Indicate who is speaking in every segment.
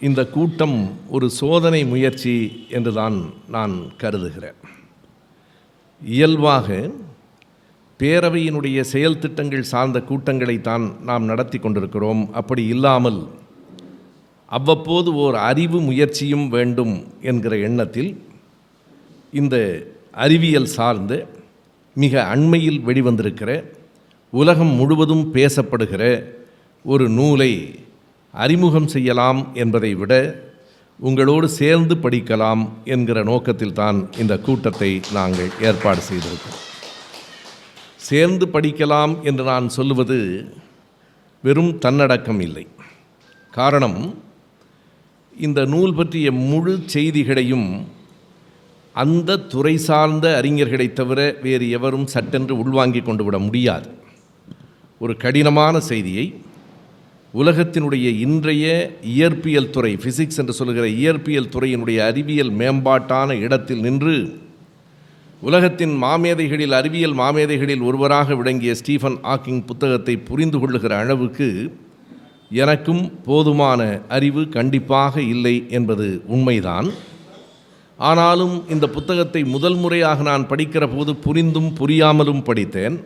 Speaker 1: இந்த கூட்டம் ஒரு சோதனை முயற்சி என்று தான் நான் கருதுகிறேன். இயல்பாக பேரவையினுடைய செயல் திட்டங்கள் சார்ந்த கூட்டங்களை தான் நாம் நடத்தி கொண்டிருக்கிறோம். அப்படி இல்லாமல் அவ்வப்போது ஓர் அறிவு முயற்சியும் வேண்டும் என்கிற எண்ணத்தில் இந்த அறிவியல் சார்ந்து மிக அண்மையில் வெளிவந்திருக்கிற உலகம் முழுவதும் பேசப்படுகிற ஒரு நூலை அறிமுகம் செய்யலாம் என்பதை விட உங்களோடு சேர்ந்து படிக்கலாம் என்கிற நோக்கத்தில் தான் இந்த கூட்டத்தை நாங்கள் ஏற்பாடு செய்திருக்கோம் சேர்ந்து படிக்கலாம் என்று நான் சொல்லுவது வெறும் தன்னடக்கம் இல்லை. காரணம் இந்த நூல் பற்றிய முழு செய்திகளையும் அந்த துறை சார்ந்த அறிஞர்களை தவிர வேறு எவரும் சட்டென்று உள்வாங்கிக் கொண்டு விட முடியாது. ஒரு கடினமான செய்தியை உலகத்தினுடைய இன்றைய இயற்பியல் துறை ஃபிசிக்ஸ் என்று சொல்லுகிற இயற்பியல் துறையினுடைய அறிவியல் மேம்பாட்டான இடத்தில் நின்று உலகத்தின் மாமேதைகளில் அறிவியல் மாமேதைகளில் ஒருவராக விளங்கிய ஸ்டீஃபன் ஆக்கிங் புத்தகத்தை புரிந்து கொள்ளுகிற அளவுக்கு எனக்கும் போதுமான அறிவு கண்டிப்பாக இல்லை என்பது உண்மைதான். ஆனாலும் இந்த புத்தகத்தை முதல் முறையாக நான் படிக்கிற போது புரிந்தும் புரியாமலும் படித்தேன்.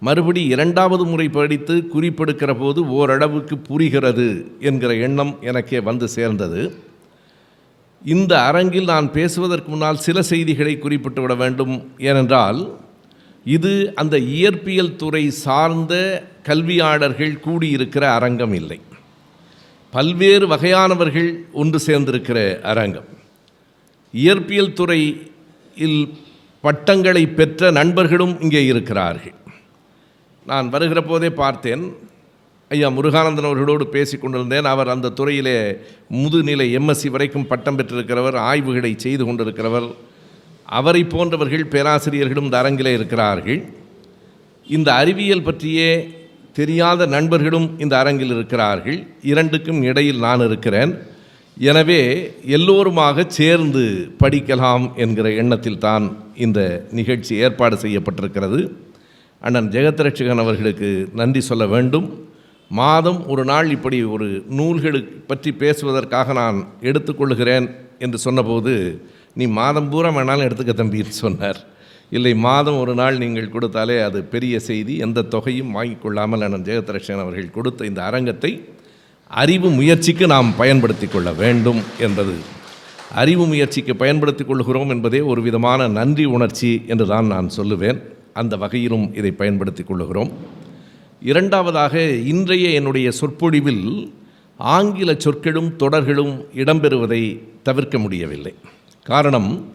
Speaker 1: மறுபடி இரண்டாவது முறை படித்து குறிப்பெடுக்கிற போது ஓரளவுக்கு புரிகிறது என்கிற எண்ணம் எனக்கே வந்து சேர்ந்தது. இந்த அரங்கில் நான் பேசுவதற்கு முன்னால் சில செய்திகளை குறிப்பிட்டு விட வேண்டும். ஏனென்றால் இது அந்த இயற்பியல் துறை சார்ந்த கல்வியாளர்கள் கூடியிருக்கிற அரங்கம் இல்லை. பல்வேறு வகையானவர்கள் ஒன்று சேர்ந்திருக்கிற அரங்கம். இயற்பியல் துறையில் பட்டங்களை பெற்ற நண்பர்களும் இங்கே இருக்கிறார்கள். நான் வருகிற போதே பார்த்தேன். ஐயா முருகானந்தன் அவர்களோடு பேசி கொண்டிருந்தேன். அவர் அந்த துறையிலே முதுநிலை எம்எஸ்சி வரைக்கும் பட்டம் பெற்றிருக்கிறவர் ஆய்வுகளை செய்து கொண்டிருக்கிறவர். அவரை போன்றவர்கள் பேராசிரியர்களும் இந்த அரங்கிலே இருக்கிறார்கள். இந்த அறிவியல் பற்றியே தெரியாத நண்பர்களும் இந்த அரங்கில் இருக்கிறார்கள். இரண்டுக்கும் இடையில் நான் இருக்கிறேன். எனவே எல்லோருமாக சேர்ந்து படிக்கலாம் என்கிற எண்ணத்தில் தான் இந்த நிகழ்ச்சி ஏற்பாடு செய்யப்பட்டிருக்கிறது. அண்ணன் ஜெகத்ரட்சகன் அவர்களுக்கு நன்றி சொல்ல வேண்டும். மாதம் ஒரு நாள் இப்படி ஒரு நூல்களை பற்றி பேசுவதற்காக நான் எடுத்துக்கொள்கிறேன் என்று சொன்னபோது நீ மாதம் பூரா வேணாலும் எடுத்துக்க தம்பின்னு சொன்னார். இல்லை மாதம் ஒரு நாள் நீங்கள் கொடுத்தாலே அது பெரிய செய்தி. எந்த தொகையும் வாங்கிக் கொள்ளாமல் அண்ணன் ஜெகத்ரட்சகன் அவர்கள் கொடுத்த இந்த அரங்கத்தை அறிவு முயற்சிக்கு நாம் பயன்படுத்தி கொள்ள வேண்டும் என்பது. அறிவு முயற்சிக்கு பயன்படுத்தி கொள்கிறோம் என்பதே ஒரு விதமான நன்றி உணர்ச்சி என்று தான் நான் சொல்லுவேன். அந்த வகையிலும் இதை பயன்படுத்தி கொள்ளுகிறோம். இரண்டாவதாக இன்றைய என்னுடைய சொற்பொழிவில் ஆங்கில சொற்களும் தொடர்களும் இடம்பெறுவதை தவிர்க்க முடியவில்லை. காரணம்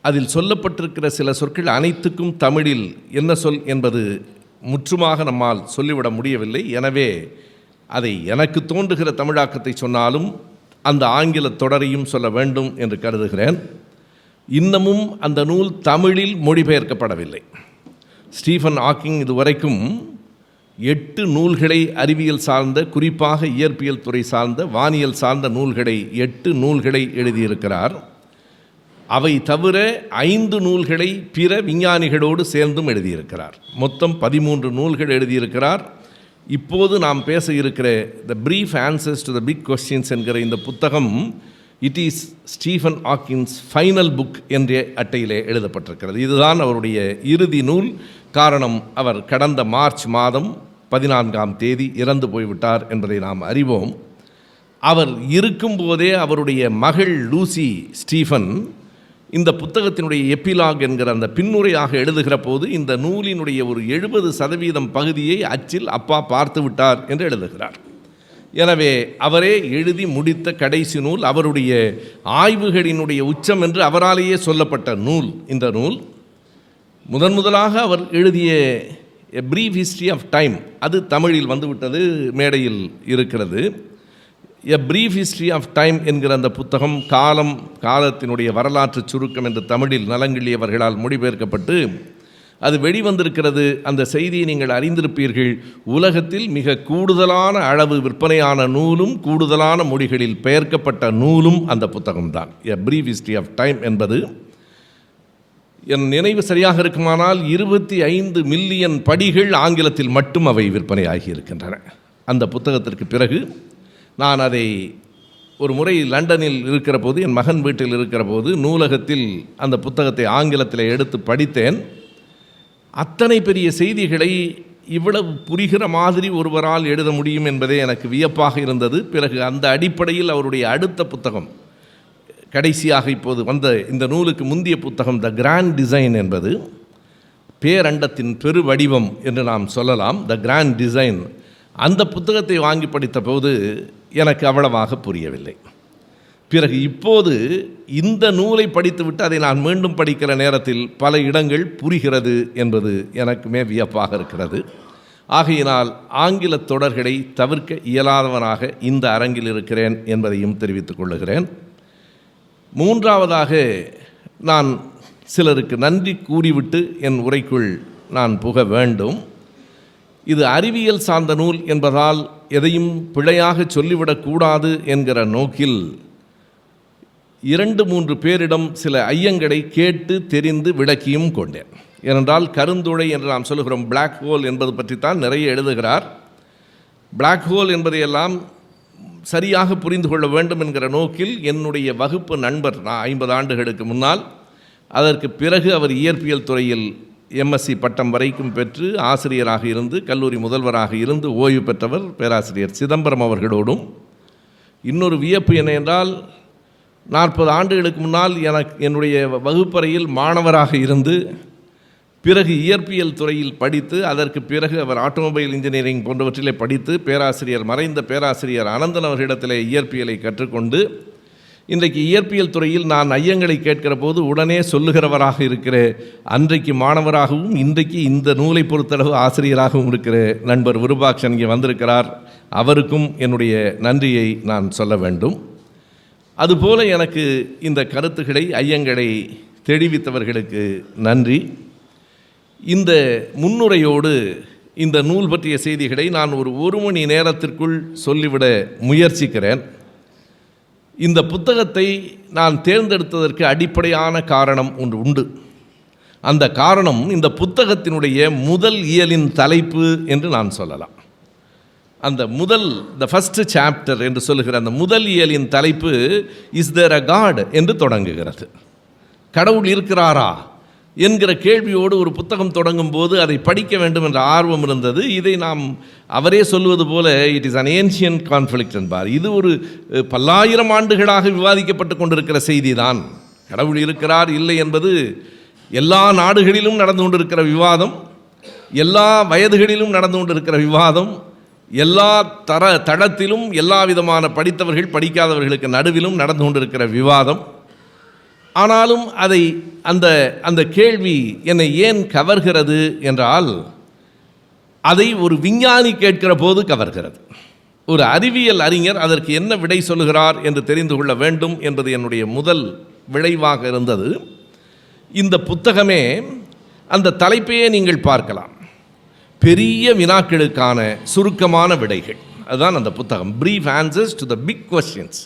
Speaker 1: அதில் சொல்லப்பட்டிருக்கிற சில சொற்கள் அனைத்துக்கும் தமிழில் என்ன சொல் என்பது முற்றுமாக நம்மால் சொல்லிவிட முடியவில்லை. எனவே அதை எனக்கு தோன்றுகிற தமிழாக்கத்தை சொன்னாலும் அந்த ஆங்கில தொடரையும் சொல்ல வேண்டும் என்று கருதுகிறேன். இன்னமும் அந்த நூல் தமிழில் மொழிபெயர்க்கப்படவில்லை. ஸ்டீஃபன் ஆக்கிங் இதுவரைக்கும் எட்டு நூல்களை அறிவியல் சார்ந்த குறிப்பாக இயற்பியல் துறை சார்ந்த வானியல் சார்ந்த நூல்களை எட்டு நூல்களை எழுதியிருக்கிறார். அவை தவிர ஐந்து நூல்களை பிற விஞ்ஞானிகளோடு சேர்ந்தும் எழுதியிருக்கிறார். மொத்தம் பதிமூன்று நூல்கள் எழுதியிருக்கிறார். இப்போது நாம் பேச இருக்கிற the brief answers to the big questions என்கிற இந்த புத்தகம் it is Stephen Hawking's final book என்ற அட்டையிலே எழுதப்பட்டிருக்கிறது. இதுதான் அவருடைய இறுதி நூல். காரணம் அவர் கடந்த மார்ச் மாதம் பதினான்காம் தேதி இறந்து போய்விட்டார் என்பதை நாம் அறிவோம். அவர் இருக்கும்போதே அவருடைய மகள் லூசி ஸ்டீஃபன் இந்த புத்தகத்தினுடைய எப்பிலாக் என்கிற அந்த பின்னுரையாக எழுதுகிற போது இந்த நூலினுடைய ஒரு எழுபது சதவீதம் பகுதியை அச்சில் அப்பா பார்த்து விட்டார் என்று எழுதுகிறார். எனவே அவரே எழுதி முடித்த கடைசி நூல் அவருடைய ஆய்வுகளினுடைய உச்சம் என்று அவராலேயே சொல்லப்பட்ட நூல் இந்த நூல். முதன் முதலாக அவர் எழுதிய a brief history of time அது தமிழில் வந்துவிட்டது மேடையில் இருக்கிறது. A brief history of time என்கிற அந்த புத்தகம் காலம் காலத்தினுடைய வரலாற்று சுருக்கம் என்று தமிழில் நலங்கிள்ளியவர்களால் மொழிபெயர்க்கப்பட்டு அது வெளிவந்திருக்கிறது. அந்த செய்தியை நீங்கள் அறிந்திருப்பீர்கள். உலகத்தில் மிக கூடுதலான அளவு விற்பனையான நூலும் கூடுதலான மொழிகளில் பெயர்க்கப்பட்ட நூலும் அந்த புத்தகம்தான். A brief history of time என்பது என் நினைவு சரியாக இருக்குமானால் இருபத்தி ஐந்து மில்லியன் படிகள் ஆங்கிலத்தில் மட்டும் அவை விற்பனையாகி இருக்கின்றன அந்த புத்தகத்திற்கு பிறகு நான் அதை ஒரு முறை லண்டனில் இருக்கிற போது என் மகன் வீட்டில் இருக்கிற போது நூலகத்தில் அந்த புத்தகத்தை ஆங்கிலத்தில் எடுத்து படித்தேன். அத்தனை பெரிய செய்திகளை இவ்வளவு புரிகிற மாதிரி ஒருவரால் எழுத முடியும் என்பதே எனக்கு வியப்பாக இருந்தது. பிறகு அந்த அடிப்படையில் அவருடைய அடுத்த புத்தகம் கடைசியாக இப்போது வந்த இந்த நூலுக்கு முந்திய புத்தகம் த கிராண்ட் டிசைன் என்பது பேரண்டத்தின் பெரு வடிவம் என்று நாம் சொல்லலாம். த கிராண்ட் டிசைன் அந்த புத்தகத்தை வாங்கி படித்த போது எனக்கு அவ்வளவாக புரியவில்லை. பிறகு இப்போது இந்த நூலை படித்துவிட்டு அதை நான் மீண்டும் படிக்கிற நேரத்தில் பல இடங்கள் புரிகிறது என்பது எனக்குமே வியப்பாக இருக்கிறது. ஆகையினால் ஆங்கில தொடர்களை தவிர்க்க இயலாதவனாக இந்த அரங்கில் இருக்கிறேன் என்பதையும் தெரிவித்துக் கொள்ளுகிறேன். மூன்றாவதாக நான் சிலருக்கு நன்றி கூறிவிட்டு என் உரைக்குள் நான் புக வேண்டும். இது அறிவியல் சார்ந்த நூல் என்பதால் எதையும் பிழையாக சொல்லிவிடக்கூடாது என்கிற நோக்கில் இரண்டு மூன்று பேரிடம் சில ஐயங்களை கேட்டு தெரிந்து விளக்கியும் கொண்டேன். ஏனென்றால் கருந்துளை என்று நாம் சொல்லுகிறோம் பிளாக் ஹோல் என்பது பற்றித்தான் நிறைய எழுதுகிறார். பிளாக் ஹோல் என்பதையெல்லாம் சரியாக புரிந்து கொள்ள வேண்டும் என்கிற நோக்கில் என்னுடைய வகுப்பு நண்பர் நான் ஐம்பது ஆண்டுகளுக்கு முன்னால் அதற்கு பிறகு அவர் இயற்பியல் துறையில் எம்எஸ்சி பட்டம் வரைக்கும் பெற்று ஆசிரியராக இருந்து கல்லூரி முதல்வராக இருந்து ஓய்வு பெற்றவர் பேராசிரியர் சிதம்பரம் அவர்களோடும். இன்னொரு வியப்பு என்ன என்றால் நாற்பது ஆண்டுகளுக்கு முன்னால் எனக்கு என்னுடைய வகுப்பறையில் மாணவராக இருந்து பிறகு இயற்பியல் துறையில் படித்து அதற்கு பிறகு அவர் ஆட்டோமொபைல் இன்ஜினியரிங் போன்றவற்றிலே படித்து பேராசிரியர் மறைந்த பேராசிரியர் அனந்தன் அவர்களிடத்திலே இயற்பியலை கற்றுக்கொண்டு இன்றைக்கு இயற்பியல் துறையில் நான் ஐயங்களை கேட்கிற போது உடனே சொல்லுகிறவராக இருக்கிற அன்றைக்கு மாணவராகவும் இன்றைக்கு இந்த நூலை பொறுத்தளவு ஆசிரியராகவும் இருக்கிற நண்பர் விருபாக்ஷன் இங்கே வந்திருக்கிறார். அவருக்கும் என்னுடைய நன்றியை நான் சொல்ல வேண்டும். அதுபோல எனக்கு இந்த கருத்துக்களை ஐயங்களை தெரிவித்தவர்களுக்கு நன்றி. இந்த முன்னுரையோடு இந்த நூல் பற்றிய செய்திகளை நான் ஒரு ஒரு மணி நேரத்திற்குள் சொல்லிவிட முயற்சிக்கிறேன். இந்த புத்தகத்தை நான் தேர்ந்தெடுத்ததற்கு அடிப்படையான காரணம் ஒன்று உண்டு. அந்த காரணம் இந்த புத்தகத்தினுடைய முதல் இயலின் தலைப்பு என்று நான் சொல்லலாம். அந்த முதல் த ஃபஸ்ட் சாப்டர் என்று சொல்லுகிற அந்த முதல் இயலின் தலைப்பு இஸ் தேர் அ காட் என்று தொடங்குகிறது. கடவுள் இருக்கிறாரா? என்கிற கேள்வியோடு ஒரு புத்தகம் தொடங்கும் போது அதை படிக்க வேண்டும் என்ற ஆர்வம் இருந்தது. இதை நாம் அவரே சொல்வது போல it is an ancient conflict என்பார். இது ஒரு பல்லாயிரம் ஆண்டுகளாக விவாதிக்கப்பட்டு கொண்டிருக்கிற செய்தி தான் கடவுள் இருக்கிறார் இல்லை என்பது எல்லா நாடுகளிலும் நடந்து கொண்டிருக்கிற விவாதம். எல்லா வயதுகளிலும் நடந்து கொண்டிருக்கிற விவாதம். எல்லா தர தடத்திலும் எல்லா விதமான படித்தவர்கள் படிக்காதவர்களுக்கு நடுவிலும் நடந்து கொண்டிருக்கிற விவாதம். ஆனாலும் அதை அந்த அந்த கேள்வி என்னை ஏன் கவர்கிறது என்றால் அதை ஒரு விஞ்ஞானி கேட்கிற போது கவர்கிறது. ஒரு அறிவியல் அறிஞர் அதற்கு என்ன விடை சொல்லுகிறார் என்று தெரிந்து கொள்ள வேண்டும் என்பது என்னுடைய முதல் விளைவாக இருந்தது. இந்த புத்தகமே அந்த தலைப்பையே நீங்கள் பார்க்கலாம். பெரிய வினாக்களுக்கான சுருக்கமான விடைகள். அதுதான் அந்த புத்தகம். Brief answers to the big questions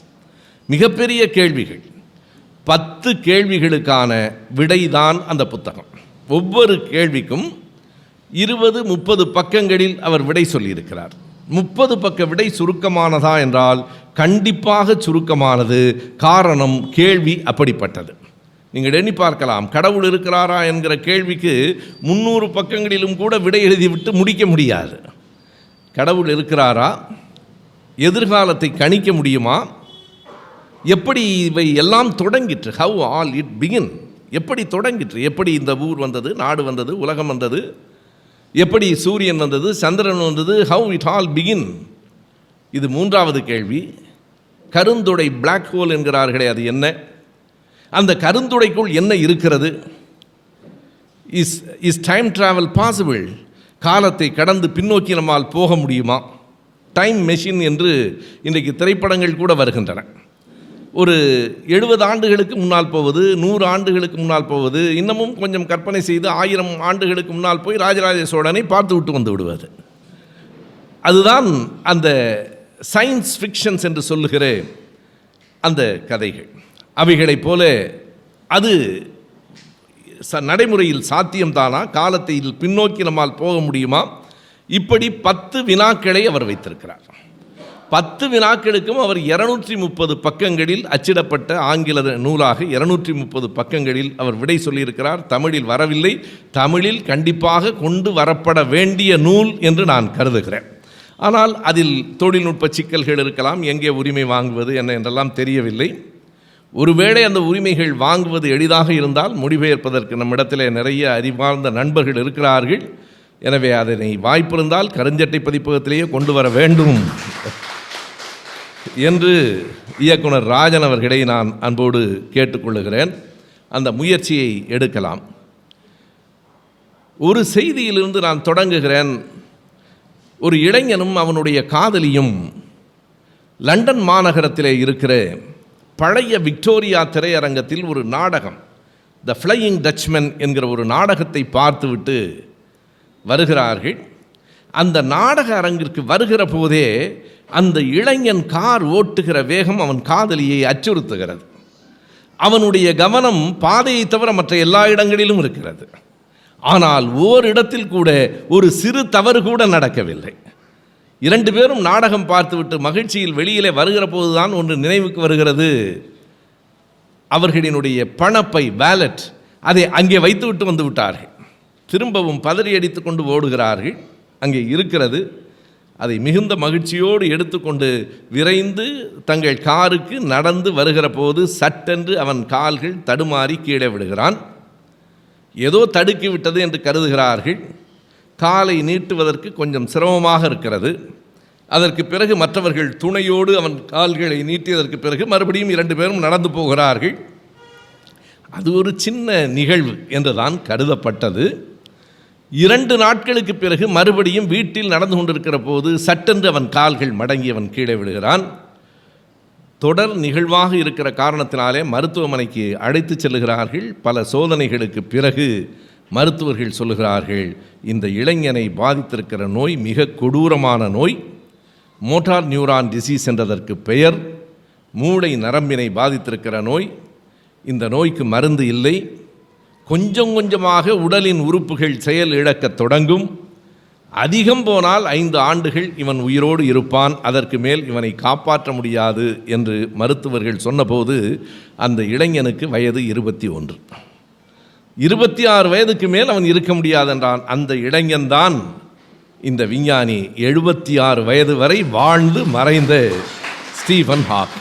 Speaker 1: மிகப்பெரிய கேள்விகள். பத்து கேள்விகளுக்கான விடைதான் அந்த புத்தகம். ஒவ்வொரு கேள்விக்கும் இருபது முப்பது பக்கங்களில் அவர் விடை சொல்லியிருக்கிறார். முப்பது பக்க விடை சுருக்கமானதா என்றால் கண்டிப்பாக சுருக்கமானது. காரணம் கேள்வி அப்படிப்பட்டது. நீங்கள் எண்ணி பார்க்கலாம் கடவுள் இருக்கிறாரா என்கிற கேள்விக்கு முந்நூறு பக்கங்களிலும் கூட விடை எழுதிவிட்டு முடிக்க முடியாது. கடவுள் இருக்கிறாரா? எதிர்காலத்தை கணிக்க முடியுமா? எப்படி இவை எல்லாம் தொடங்கிற்று? ஹவ் ஆல் இட் பிகின் எப்படி தொடங்கிற்று? எப்படி இந்த ஊர் வந்தது நாடு வந்தது உலகம் வந்தது? எப்படி சூரியன் வந்தது சந்திரன் வந்தது? ஹவ் இட் ஆல் பிகின் இது மூன்றாவது கேள்வி. கருந்துடை பிளாக் ஹோல் என்கிறார்களே அது என்ன? அந்த கருந்துடைக்குள் என்ன இருக்கிறது? Is is time travel possible காலத்தை கடந்து பின்னோக்கி நம்மால் போக முடியுமா? டைம் மெஷின் என்று இன்றைக்கு திரைப்படங்கள் கூட வருகின்றன. ஒரு எழுபது ஆண்டுகளுக்கு முன்னால் போவது நூறு ஆண்டுகளுக்கு முன்னால் போவது இன்னமும் கொஞ்சம் கற்பனை செய்து ஆயிரம் ஆண்டுகளுக்கு முன்னால் போய் ராஜராஜ சோழனை பார்த்து விட்டு வந்து விடுவது. அதுதான் அந்த சயின்ஸ் ஃபிக்ஷன்ஸ் என்று சொல்லுகிற அந்த கதைகள். அவைகளைப் போல அது ச நடைமுறையில் சாத்தியம்தானா? காலத்தில் பின்னோக்கி நம்மால் போக முடியுமா? இப்படி பத்து வினாக்களை அவர் வைத்திருக்கிறார். பத்து வினாக்களுக்கும் அவர் இருநூற்றி முப்பது பக்கங்களில் அச்சிடப்பட்ட ஆங்கில நூலாக இருநூற்றி முப்பது பக்கங்களில் அவர் விடை சொல்லியிருக்கிறார். தமிழில் வரவில்லை. தமிழில் கண்டிப்பாக கொண்டு வரப்பட வேண்டிய நூல் என்று நான் கருதுகிறேன். ஆனால் அதில் தொழில்நுட்ப சிக்கல்கள் இருக்கலாம். எங்கே உரிமை வாங்குவது என்ன என்றெல்லாம் தெரியவில்லை. ஒருவேளை அந்த உரிமைகள் வாங்குவது எளிதாக இருந்தால் மொழிபெயர்ப்பதற்கு நம்மிடத்தில் நிறைய அறிவார்ந்த நண்பர்கள் இருக்கிறார்கள். எனவே அதனை வாய்ப்பிருந்தால் கருஞ்சட்டை பதிப்பகத்திலேயே கொண்டு வர வேண்டும் என்று இயக்குனர் ராஜன் அவர்களை நான் அன்போடு கேட்டுக்கொள்ளுகிறேன். அந்த முயற்சியை எடுக்கலாம். ஒரு செய்தியிலிருந்து நான் தொடங்குகிறேன். ஒரு இளைஞனும் அவனுடைய காதலியும் லண்டன் மாநகரத்திலே இருக்கிற பழைய விக்டோரியா திரையரங்கத்தில் ஒரு நாடகம் த ஃப்ளையிங் டச்மென் என்கிற ஒரு நாடகத்தை பார்த்துவிட்டு வருகிறார்கள். அந்த நாடக அரங்கிற்கு வருகிற போதே அந்த இளைஞன் கார் ஓட்டுகிற வேகம் அவன் காதலியை அச்சுறுத்துகிறது. அவனுடைய கவனம் பாதையை தவிர மற்ற எல்லா இடங்களிலும் இருக்கிறது. ஆனால் ஓரிடத்தில் கூட ஒரு சிறு தவறு கூட நடக்கவில்லை. இரண்டு பேரும் நாடகம் பார்த்துவிட்டு மகிழ்ச்சியில் வெளியிலே வருகிற போதுதான் ஒன்று நினைவுக்கு வருகிறது. அவர்களினுடைய பணப்பை வேலட் அதை அங்கே வைத்துவிட்டு வந்து விட்டார்கள். திரும்பவும் பதறி அடித்து கொண்டு ஓடுகிறார்கள். அங்கே இருக்கிறது. அதை மிகுந்த மகிழ்ச்சியோடு எடுத்துக்கொண்டு விரைந்து தங்கள் காருக்கு நடந்து வருகிற போது சட்டென்று அவன் கால்கள் தடுமாறி கீழே விடுகிறான் ஏதோ தடுக்கி விட்டது என்று கருதுகிறார்கள். காலை நீட்டுவதற்கு கொஞ்சம் சிரமமாக இருக்கிறது. அதற்கு பிறகு மற்றவர்கள் துணையோடு அவன் கால்களை நீட்டியதற்கு பிறகு மறுபடியும் இரண்டு பேரும் நடந்து போகிறார்கள். அது ஒரு சின்ன நிகழ்வு என்றுதான் கருதப்பட்டது. இரண்டு நாட்களுக்கு பிறகு மறுபடியும் வீட்டில் நடந்து கொண்டிருக்கிற போது சட்டென்று அவன் கால்கள் மடங்கி அவன் கீழே விடுகிறான் தொடர் நிகழ்வாக இருக்கிற காரணத்தினாலே மருத்துவமனைக்கு அழைத்து செல்லுகிறார்கள். பல சோதனைகளுக்கு பிறகு மருத்துவர்கள் சொல்லுகிறார்கள் இந்த இளைஞனை பாதித்திருக்கிற நோய் மிக கொடூரமான நோய். மோட்டார் நியூரான் டிசீஸ் என்றதற்கு பெயர். மூளை நரம்பினை பாதித்திருக்கிற நோய். இந்த நோய்க்கு மருந்து இல்லை. கொஞ்சம் கொஞ்சமாக உடலின் உறுப்புகள் செயல் இழக்கத் தொடங்கும். அதிகம் போனால் ஐந்து ஆண்டுகள் இவன் உயிரோடு இருப்பான். அதற்கு மேல் இவனை காப்பாற்ற முடியாது என்று மருத்துவர்கள் சொன்னபோது அந்த இளைஞனுக்கு வயது இருபத்தி ஒன்று. இருபத்தி ஆறு வயதுக்கு மேல் அவன் இருக்க முடியாதென்றான் அந்த இளைஞன்தான் இந்த விஞ்ஞானி எழுபத்தி ஆறு வயது வரை வாழ்ந்து மறைந்த ஸ்டீஃபன் ஹாக்.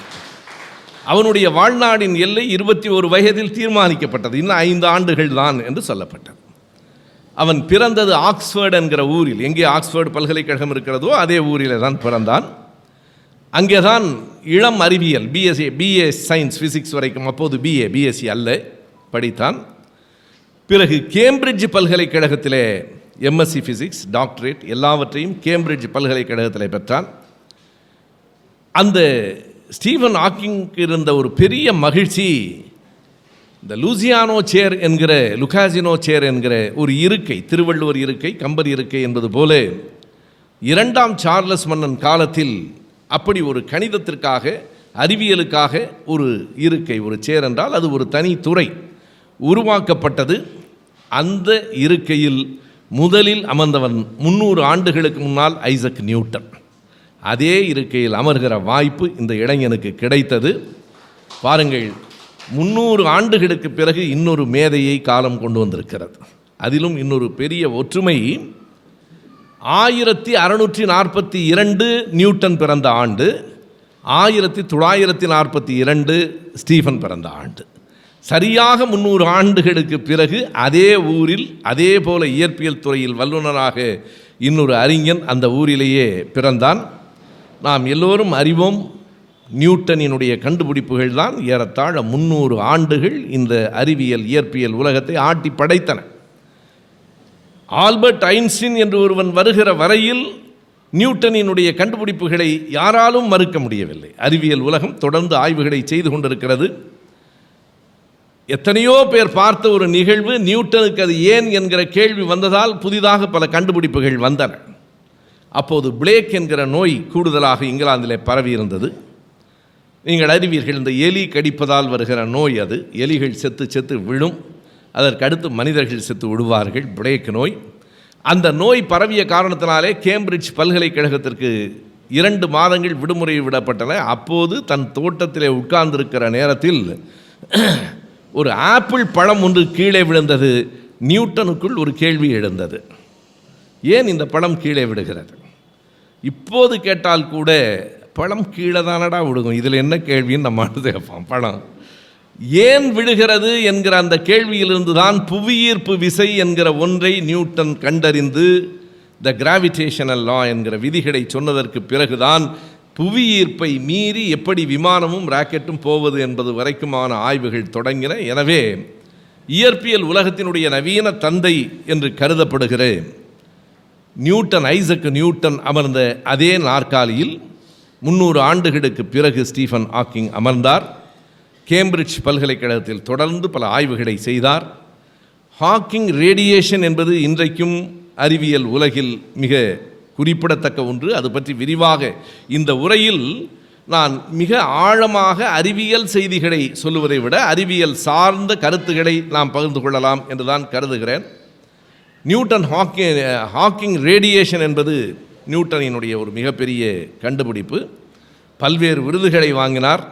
Speaker 1: அவனுடைய வாழ்நாடின் எல்லை இருபத்தி ஒரு வயதில் தீர்மானிக்கப்பட்டது. இன்னும் ஐந்து ஆண்டுகள் தான் என்று சொல்லப்பட்டது. அவன் பிறந்தது ஆக்ஸ்ஃபர்டு என்கிற ஊரில். எங்கே ஆக்ஸ்ஃபோர்டு பல்கலைக்கழகம் இருக்கிறதோ அதே ஊரில் தான் பிறந்தான். அங்கே தான் இளம் அறிவியல் பிஎஸ்சி பிஏ சயின்ஸ் ஃபிசிக்ஸ் வரைக்கும் அப்போது பிஏ பிஎஸ்சி அல்ல படித்தான். பிறகு கேம்பிரிட்ஜ் பல்கலைக்கழகத்திலே எம்எஸ்சி ஃபிசிக்ஸ் டாக்டரேட் எல்லாவற்றையும் கேம்பிரிட்ஜ் பல்கலைக்கழகத்தில் பெற்றான். அந்த ஸ்டீஃபன் ஹாக்கிங்க்கு இருந்த ஒரு பெரிய மகிழ்ச்சி இந்த லூசியானோ சேர் என்கிற லுகாசினோ சேர் என்கிற ஒரு இருக்கை திருவள்ளுவர் இருக்கை கம்பர் இருக்கை என்பது போல இரண்டாம் சார்லஸ் மன்னன் காலத்தில் அப்படி ஒரு கணிதத்திற்காக அறிவியலுக்காக ஒரு இருக்கை ஒரு சேர் என்றால் அது ஒரு தனி துறை. உருவாக்கப்பட்டது. அந்த இருக்கையில் முதலில் அமர்ந்தவன் முந்நூறு ஆண்டுகளுக்கு முன்னால் ஐசக் நியூட்டன். அதே இருக்கையில் அமர்கிற வாய்ப்பு இந்த இளைஞனுக்கு கிடைத்தது. பாருங்கள் முந்நூறு ஆண்டுகளுக்கு பிறகு இன்னொரு மேதையை காலம் கொண்டு வந்திருக்கிறது. அதிலும் இன்னொரு பெரிய ஒற்றுமை ஆயிரத்தி அறுநூற்றி நாற்பத்தி இரண்டு நியூட்டன் பிறந்த ஆண்டு ஆயிரத்தி தொள்ளாயிரத்தி நாற்பத்தி இரண்டு ஸ்டீஃபன் பிறந்த ஆண்டு. சரியாக முந்நூறு ஆண்டுகளுக்கு பிறகு அதே ஊரில் அதே போல இயற்பியல் துறையில் வல்லுநராக இன்னொரு அறிஞன் அந்த ஊரிலேயே பிறந்தான். நாம் எல்லோரும் அறிவோம் நியூட்டனினுடைய கண்டுபிடிப்புகள் தான் ஏறத்தாழ முந்நூறு ஆண்டுகள் இந்த அறிவியல் இயற்பியல் உலகத்தை ஆட்டி படைத்தன. ஆல்பர்ட் ஐன்ஸ்டின் என்று ஒருவன் வருகிற வரையில் நியூட்டனினுடைய கண்டுபிடிப்புகளை யாராலும் மறுக்க முடியவில்லை. அறிவியல் உலகம் தொடர்ந்து ஆய்வுகளை செய்து கொண்டிருக்கிறது. எத்தனையோ பேர் பார்த்த ஒரு நிகழ்வு நியூட்டனுக்கு அது ஏன் என்கிற கேள்வி வந்ததால் புதிதாக பல கண்டுபிடிப்புகள் வந்தன. அப்போது பிளேக் என்கிற நோய் கூடுதலாக இங்கிலாந்திலே பரவி இருந்தது. நீங்கள் அறிவீர்கள் இந்த எலி கடிப்பதால் வருகிற நோய் அது. எலிகள் செத்து செத்து விழும். அதற்கு அடுத்து மனிதர்கள் செத்து விடுவார்கள் பிளேக் நோய். அந்த நோய் பரவிய காரணத்தினாலே கேம்பிரிட்ஜ் பல்கலைக்கழகத்திற்கு இரண்டு மாதங்கள் விடுமுறை விடப்பட்டன. அப்போது தன் தோட்டத்திலே உட்கார்ந்திருக்கிற நேரத்தில் ஒரு ஆப்பிள் பழம் ஒன்று கீழே விழுந்தது. நியூட்டனுக்குள் ஒரு கேள்வி எழுந்தது. ஏன் இந்த பழம் கீழே விடுகிறது இப்போது கேட்டால் கூட பழம் கீழே தானடா விடுகும் இதில் என்ன கேள்வின்னு நம்ம கேட்போம். பழம். ஏன் விழுகிறது என்கிற அந்த கேள்வியிலிருந்து தான் புவியீர்ப்பு விசை என்கிற ஒன்றை நியூட்டன் கண்டறிந்து த கிராவிடேஷனல் லா என்கிற விதிகளை சொன்னதற்கு பிறகுதான் புவியீர்ப்பை மீறி எப்படி விமானமும் ராக்கெட்டும் போவது என்பது வரைக்குமான ஆய்வுகள் தொடங்கின. எனவே இயற்பியல் உலகத்தினுடைய நவீன தந்தை என்று கருதப்படுகிற நியூட்டன் ஐசக் நியூட்டன் அமர்ந்த அதே நாற்காலியில் முன்னூறு ஆண்டுகளுக்கு பிறகு ஸ்டீஃபன் ஹாக்கிங் அமர்ந்தார். கேம்பிரிட்ஜ் பல்கலைக்கழகத்தில் தொடர்ந்து பல ஆய்வுகளை செய்தார். ஹாக்கிங் ரேடியேஷன் என்பது இன்றைக்கும் அறிவியல் உலகில் மிக குறிப்பிடத்தக்க ஒன்று. அது பற்றி விரிவாக இந்த உரையில் நான் மிக ஆழமாக அறிவியல் செய்திகளை சொல்லுவதை விட அறிவியல் சார்ந்த கருத்துக்களை நாம் பகிர்ந்து கொள்ளலாம் என்று தான் கருதுகிறேன். நியூட்டன் ஹாக்கிங் ஹாக்கிங் ரேடியேஷன் என்பது நியூட்டனினுடைய ஒரு மிகப்பெரிய கண்டுபிடிப்பு. பல்வேறு விருதுகளை வாங்கினார்.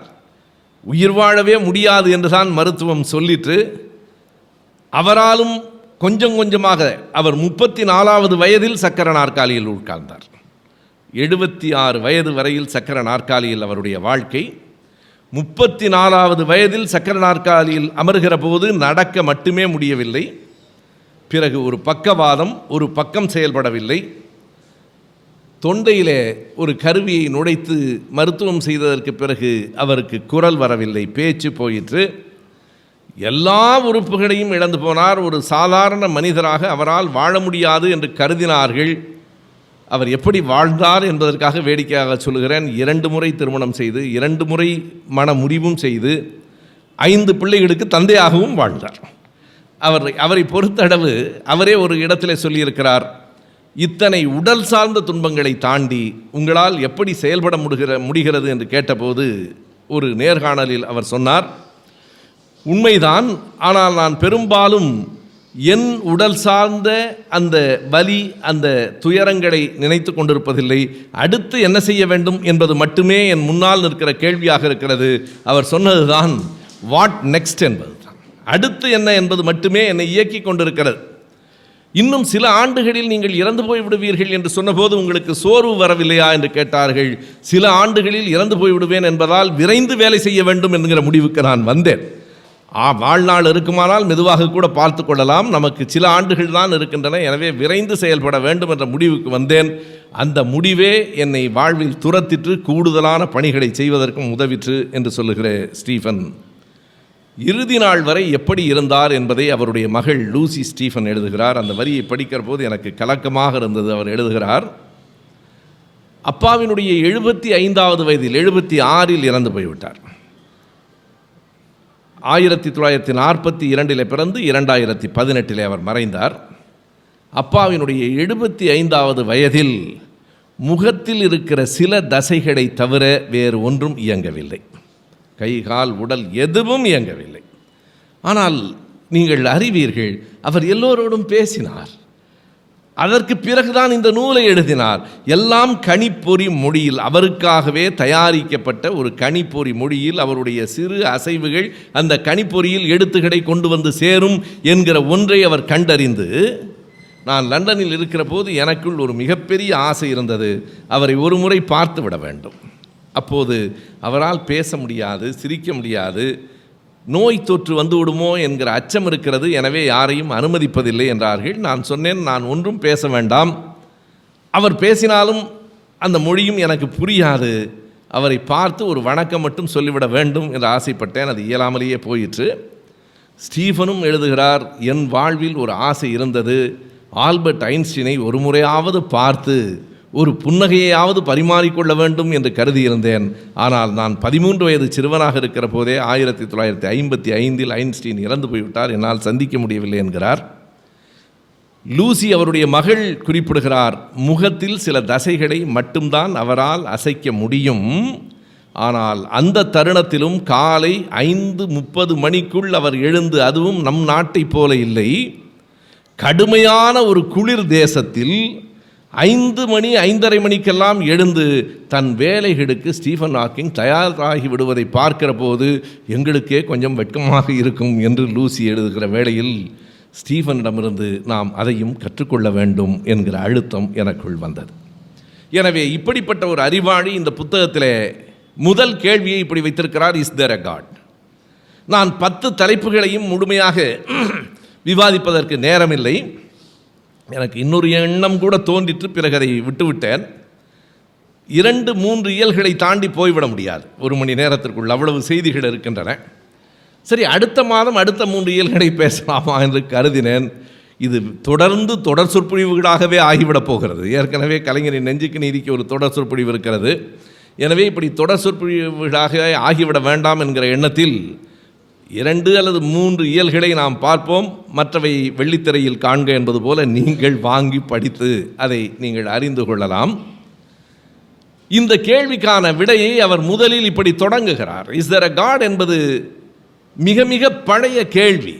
Speaker 1: உயிர் வாழவே முடியாது என்றுதான் மருத்துவம் சொல்லிற்று. அவராலும் கொஞ்சம் கொஞ்சமாக அவர் முப்பத்தி நாலாவது வயதில் சக்கர நாற்காலியில் உட்கார்ந்தார். எழுபத்தி ஆறு வயது வரையில் சக்கர நாற்காலியில் அவருடைய வாழ்க்கை. முப்பத்தி நாலாவது வயதில் சக்கர நாற்காலியில் அமர்கிற போது நடக்க மட்டுமே முடியவில்லை. பிறகு ஒரு பக்கவாதம் ஒரு பக்கம் செயல்படவில்லை. தொண்டையிலே ஒரு கருவியை நுழைத்து மருத்துவம் செய்ததற்கு பிறகு அவருக்கு குரல் வரவில்லை. பேச்சு போயிற்று. எல்லா உறுப்புகளையும் இழந்து போனார். ஒரு சாதாரண மனிதராக அவரால் வாழ முடியாது என்று கருதினார்கள். அவர் எப்படி வாழ்ந்தார் என்பதற்காக வேடிக்கையாக சொல்லுகிறேன். இரண்டு முறை திருமணம் செய்து இரண்டு முறை மன முடிவும் செய்து ஐந்து பிள்ளைகளுக்கு தந்தையாகவும் வாழ்ந்தார். அவர் அவரை பொறுத்தளவு அவரே ஒரு இடத்துல சொல்லியிருக்கிறார் இத்தனை உடல் சார்ந்த துன்பங்களை தாண்டி உங்களால் எப்படி செயல்பட முடிகிற முடிகிறது? என்று கேட்டபோது ஒரு நேர்காணலில் அவர் சொன்னார் உண்மைதான் ஆனால் நான் பெரும்பாலும் என் உடல் சார்ந்த அந்த வலி அந்த துயரங்களை நினைத்து கொண்டிருப்பதில்லை. அடுத்து என்ன செய்ய வேண்டும் என்பது மட்டுமே என் முன்னால் நிற்கிற கேள்வியாக இருக்கிறது. அவர் சொன்னதுதான் வாட் நெக்ஸ்ட் என்பது அடுத்து என்ன என்பது மட்டுமே என்னை இயக்கி கொண்டிருக்கிறது. இன்னும் சில ஆண்டுகளில் நீங்கள் இறந்து போய் விடுவீர்கள் என்று சொன்னபோது உங்களுக்கு சோர்வு வரவில்லையா என்று கேட்டார்கள். சில ஆண்டுகளில் இறந்து போய் விடுவேன் என்பதால் விரைந்து வேலை செய்ய வேண்டும் என்கிற முடிவுக்கு நான் வந்தேன். வாழ்நாள் இருக்குமானால் மெதுவாக கூட பார்த்து கொள்ளலாம். நமக்கு சில ஆண்டுகள் தான் இருக்கின்றன. எனவே விரைந்து செயல்பட வேண்டும் என்ற முடிவுக்கு வந்தேன். அந்த முடிவே என்னை வாழ்வில் துரத்திற்று கூடுதலான பணிகளை செய்வதற்கும் உதவிற்று என்று சொல்லுகிற ஸ்டீஃபன். இறுதி நாள் வரை எப்படி இருந்தார் என்பதை அவருடைய மகள் லூசி ஸ்டீஃபன் எழுதுகிறார். அந்த வரியை படிக்கிற போது எனக்கு கலக்கமாக இருந்தது. அவர் எழுதுகிறார் அப்பாவினுடைய எழுபத்தி ஐந்தாவது வயதில் எழுபத்தி ஆறில் இறந்து போய்விட்டார். ஆயிரத்தி தொள்ளாயிரத்தி நாற்பத்தி இரண்டில் பிறந்து இரண்டாயிரத்தி பதினெட்டில் அவர் மறைந்தார். அப்பாவினுடைய எழுபத்தி ஐந்தாவது வயதில் முகத்தில் இருக்கிற சில தசைகளை தவிர வேறு ஒன்றும் இயங்கவில்லை. கை கால் உடல் எதுவும் இயங்கவில்லை. ஆனால் நீங்கள் அறிவீர்கள் அவர் எல்லோரோடும் பேசினார். அதற்கு பிறகுதான் இந்த நூலை எழுதினார். எல்லாம் கணிப்பொறி மொழியில் அவருக்காகவே தயாரிக்கப்பட்ட ஒரு கணிப்பொறி மொழியில் அவருடைய சிறு அசைவுகள் அந்த கணிப்பொறியில் எழுத்துக்களை கொண்டு வந்து சேரும் என்கிற ஒன்றை அவர் கண்டறிந்து நான் லண்டனில் இருக்கிற போது எனக்குள் ஒரு மிகப்பெரிய ஆசை இருந்தது. அவரை ஒரு முறை பார்த்து விட வேண்டும். அப்போது அவரால் பேச முடியாது சிரிக்க முடியாது. நோய் தொற்று வந்து விடுமோ என்கிற அச்சம் இருக்கிறது. எனவே யாரையும் அனுமதிப்பதில்லை என்றார்கள். நான் சொன்னேன் நான் ஒன்றும் பேச வேண்டாம். அவர் பேசினாலும் அந்த மொழியும் எனக்கு புரியாது. அவரை பார்த்து ஒரு வணக்கம் மட்டும் சொல்லிவிட வேண்டும் என்று ஆசைப்பட்டேன். அது இயலாமலேயே போயிற்று. ஸ்டீஃபனும் எழுதுகிறார் என் வாழ்வில் ஒரு ஆசை இருந்தது. ஆல்பர்ட் ஐன்ஸ்டீனை ஒரு முறையாவது பார்த்து ஒரு புன்னகையாவது பரிமாறிக்கொள்ள வேண்டும் என்று கருதியிருந்தேன். ஆனால் நான் பதிமூன்று வயது சிறுவனாக இருக்கிற போதே ஆயிரத்தி தொள்ளாயிரத்தி ஐம்பத்தி ஐந்தில் ஐன்ஸ்டீன் இறந்து போய்விட்டார். என்னால் சந்திக்க முடியவில்லை என்கிறார். லூசி அவருடைய மகள் குறிப்பிடுகிறார் முகத்தில் சில தசைகளை மட்டும்தான் அவரால் அசைக்க முடியும். ஆனால் அந்த தருணத்திலும் காலை ஐந்து முப்பது மணிக்குள் அவர் எழுந்து அதுவும் நம் நாட்டைப் போல இல்லை கடுமையான ஒரு குளிர் தேசத்தில் ஐந்து மணி ஐந்தரை மணிக்கெல்லாம் எழுந்து தன் வேலைகளுக்கு ஸ்டீஃபன் ஹாக்கிங் தயாராகி விடுவதை பார்க்கிற போது எங்களுக்கே கொஞ்சம் வெட்கமாக இருக்கும் என்று லூசி எழுதுகிற வேளையில் ஸ்டீஃபனிடமிருந்து நாம் அதையும் கற்றுக்கொள்ள வேண்டும் என்கிற அழுத்தம் எனக்குள் வந்தது. எனவே இப்படிப்பட்ட ஒரு அறிவாளி இந்த புத்தகத்தில் முதல் கேள்வியை இப்படி வைத்திருக்கிறார் இஸ் தேர் அ காட் நான் பத்து தலைப்புகளையும் முழுமையாக விவாதிப்பதற்கு நேரமில்லை. எனக்கு இன்னொரு எண்ணம் கூட தோன்றிற்று பிறகு அதை விட்டுவிட்டேன். இரண்டு மூன்று இயல்களை தாண்டி போய்விட முடியாது. ஒரு மணி நேரத்திற்குள் அவ்வளவு செய்திகள் இருக்கின்றன. சரி அடுத்த மாதம் அடுத்த மூன்று இயல்களை பேசலாமா என்று கருதினேன். இது தொடர்ந்து தொடர் சொற்பொழிவுகளாகவே ஆகிவிடப் போகிறது. ஏற்கனவே கலைஞரின் நெஞ்சுக்கு நீதிக்கு ஒரு தொடர் சொற்பொழிவு இருக்கிறது. எனவே இப்படி தொடர் சொற்பொழிவுகளாக ஆகிவிட வேண்டாம் என்கிற எண்ணத்தில் இரண்டு அல்லது மூன்று இயல்களை நாம் பார்ப்போம். மற்றவை வெள்ளித்திரையில் காண்க என்பது போல நீங்கள் வாங்கி படித்து அதை நீங்கள் அறிந்து கொள்ளலாம். இந்த கேள்விக்கான விடையை அவர் முதலில் இப்படி தொடங்குகிறார். இஸ் தர் அ காட் என்பது மிக மிக பழைய கேள்வி.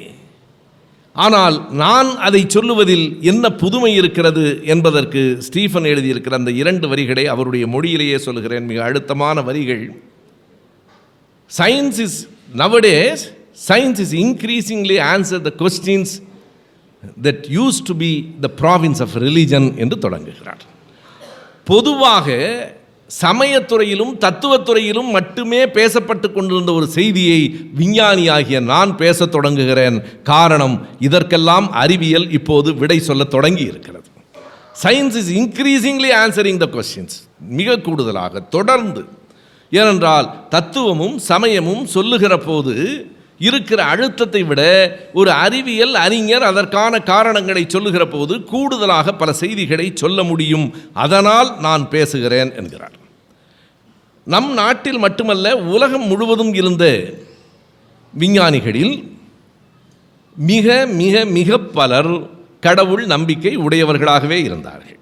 Speaker 1: ஆனால் நான் அதை சொல்லுவதில் என்ன புதுமை இருக்கிறது என்பதற்கு ஸ்டீஃபன் எழுதியிருக்கிற அந்த இரண்டு வரிகளை அவருடைய மொழியிலேயே சொல்லுகிறேன். மிக அழுத்தமான வரிகள். Science is nowadays science is increasingly answer the questions that used to be the province of religion என்று தொடங்குகிறார். பொதுவாக சமயத்துறையிலும் தத்துவத்துறையிலும் மட்டுமே பேசப்பட்டு கொண்டிருந்த ஒரு செய்தியை விஞ்ஞானியாகிய நான் பேசத் தொடங்குகிறேன். காரணம் இதற்கெல்லாம் அறிவியல் இப்போது விடை சொல்ல தொடங்கி இருக்கிறது. Science is increasingly answering the questions மிக கூடுதலாக தொடர்ந்து ஏனென்றால் தத்துவமும் சமயமும் சொல்லுகிற போது இருக்கிற அழுத்தத்தை விட ஒரு அறிவியல் அறிஞர் அதற்கான காரணங்களை சொல்லுகிற போது கூடுதலாக பல செய்திகளை சொல்ல முடியும். அதனால் நான் பேசுகிறேன் என்கிறார். நம் நாட்டில் மட்டுமல்ல உலகம் முழுவதும் இருந்த விஞ்ஞானிகளில் மிக மிக மிக பலர் கடவுள் நம்பிக்கை உடையவர்களாகவே இருந்தார்கள்.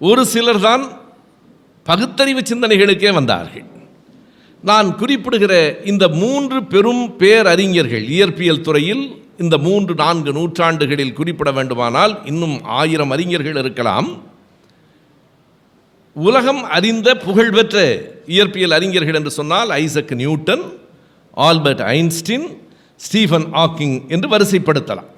Speaker 1: ஒரு சிலர் தான் பகுத்தறிவு சிந்தனைகளுக்கே வந்தார்கள். நான் குறிப்பிடுகிற இந்த மூன்று பெரும் பேரறிஞர்கள் இயற்பியல் துறையில் இந்த மூன்று நான்கு நூற்றாண்டுகளில் குறிப்பிட வேண்டுமானால் இன்னும் ஆயிரம் அறிஞர்கள் இருக்கலாம். உலகம் அறிந்த புகழ்பெற்ற இயற்பியல் அறிஞர்கள் என்று சொன்னால் Isaac Newton Albert Einstein Stephen Hawking என்று வரிசைப்படுத்தலாம்.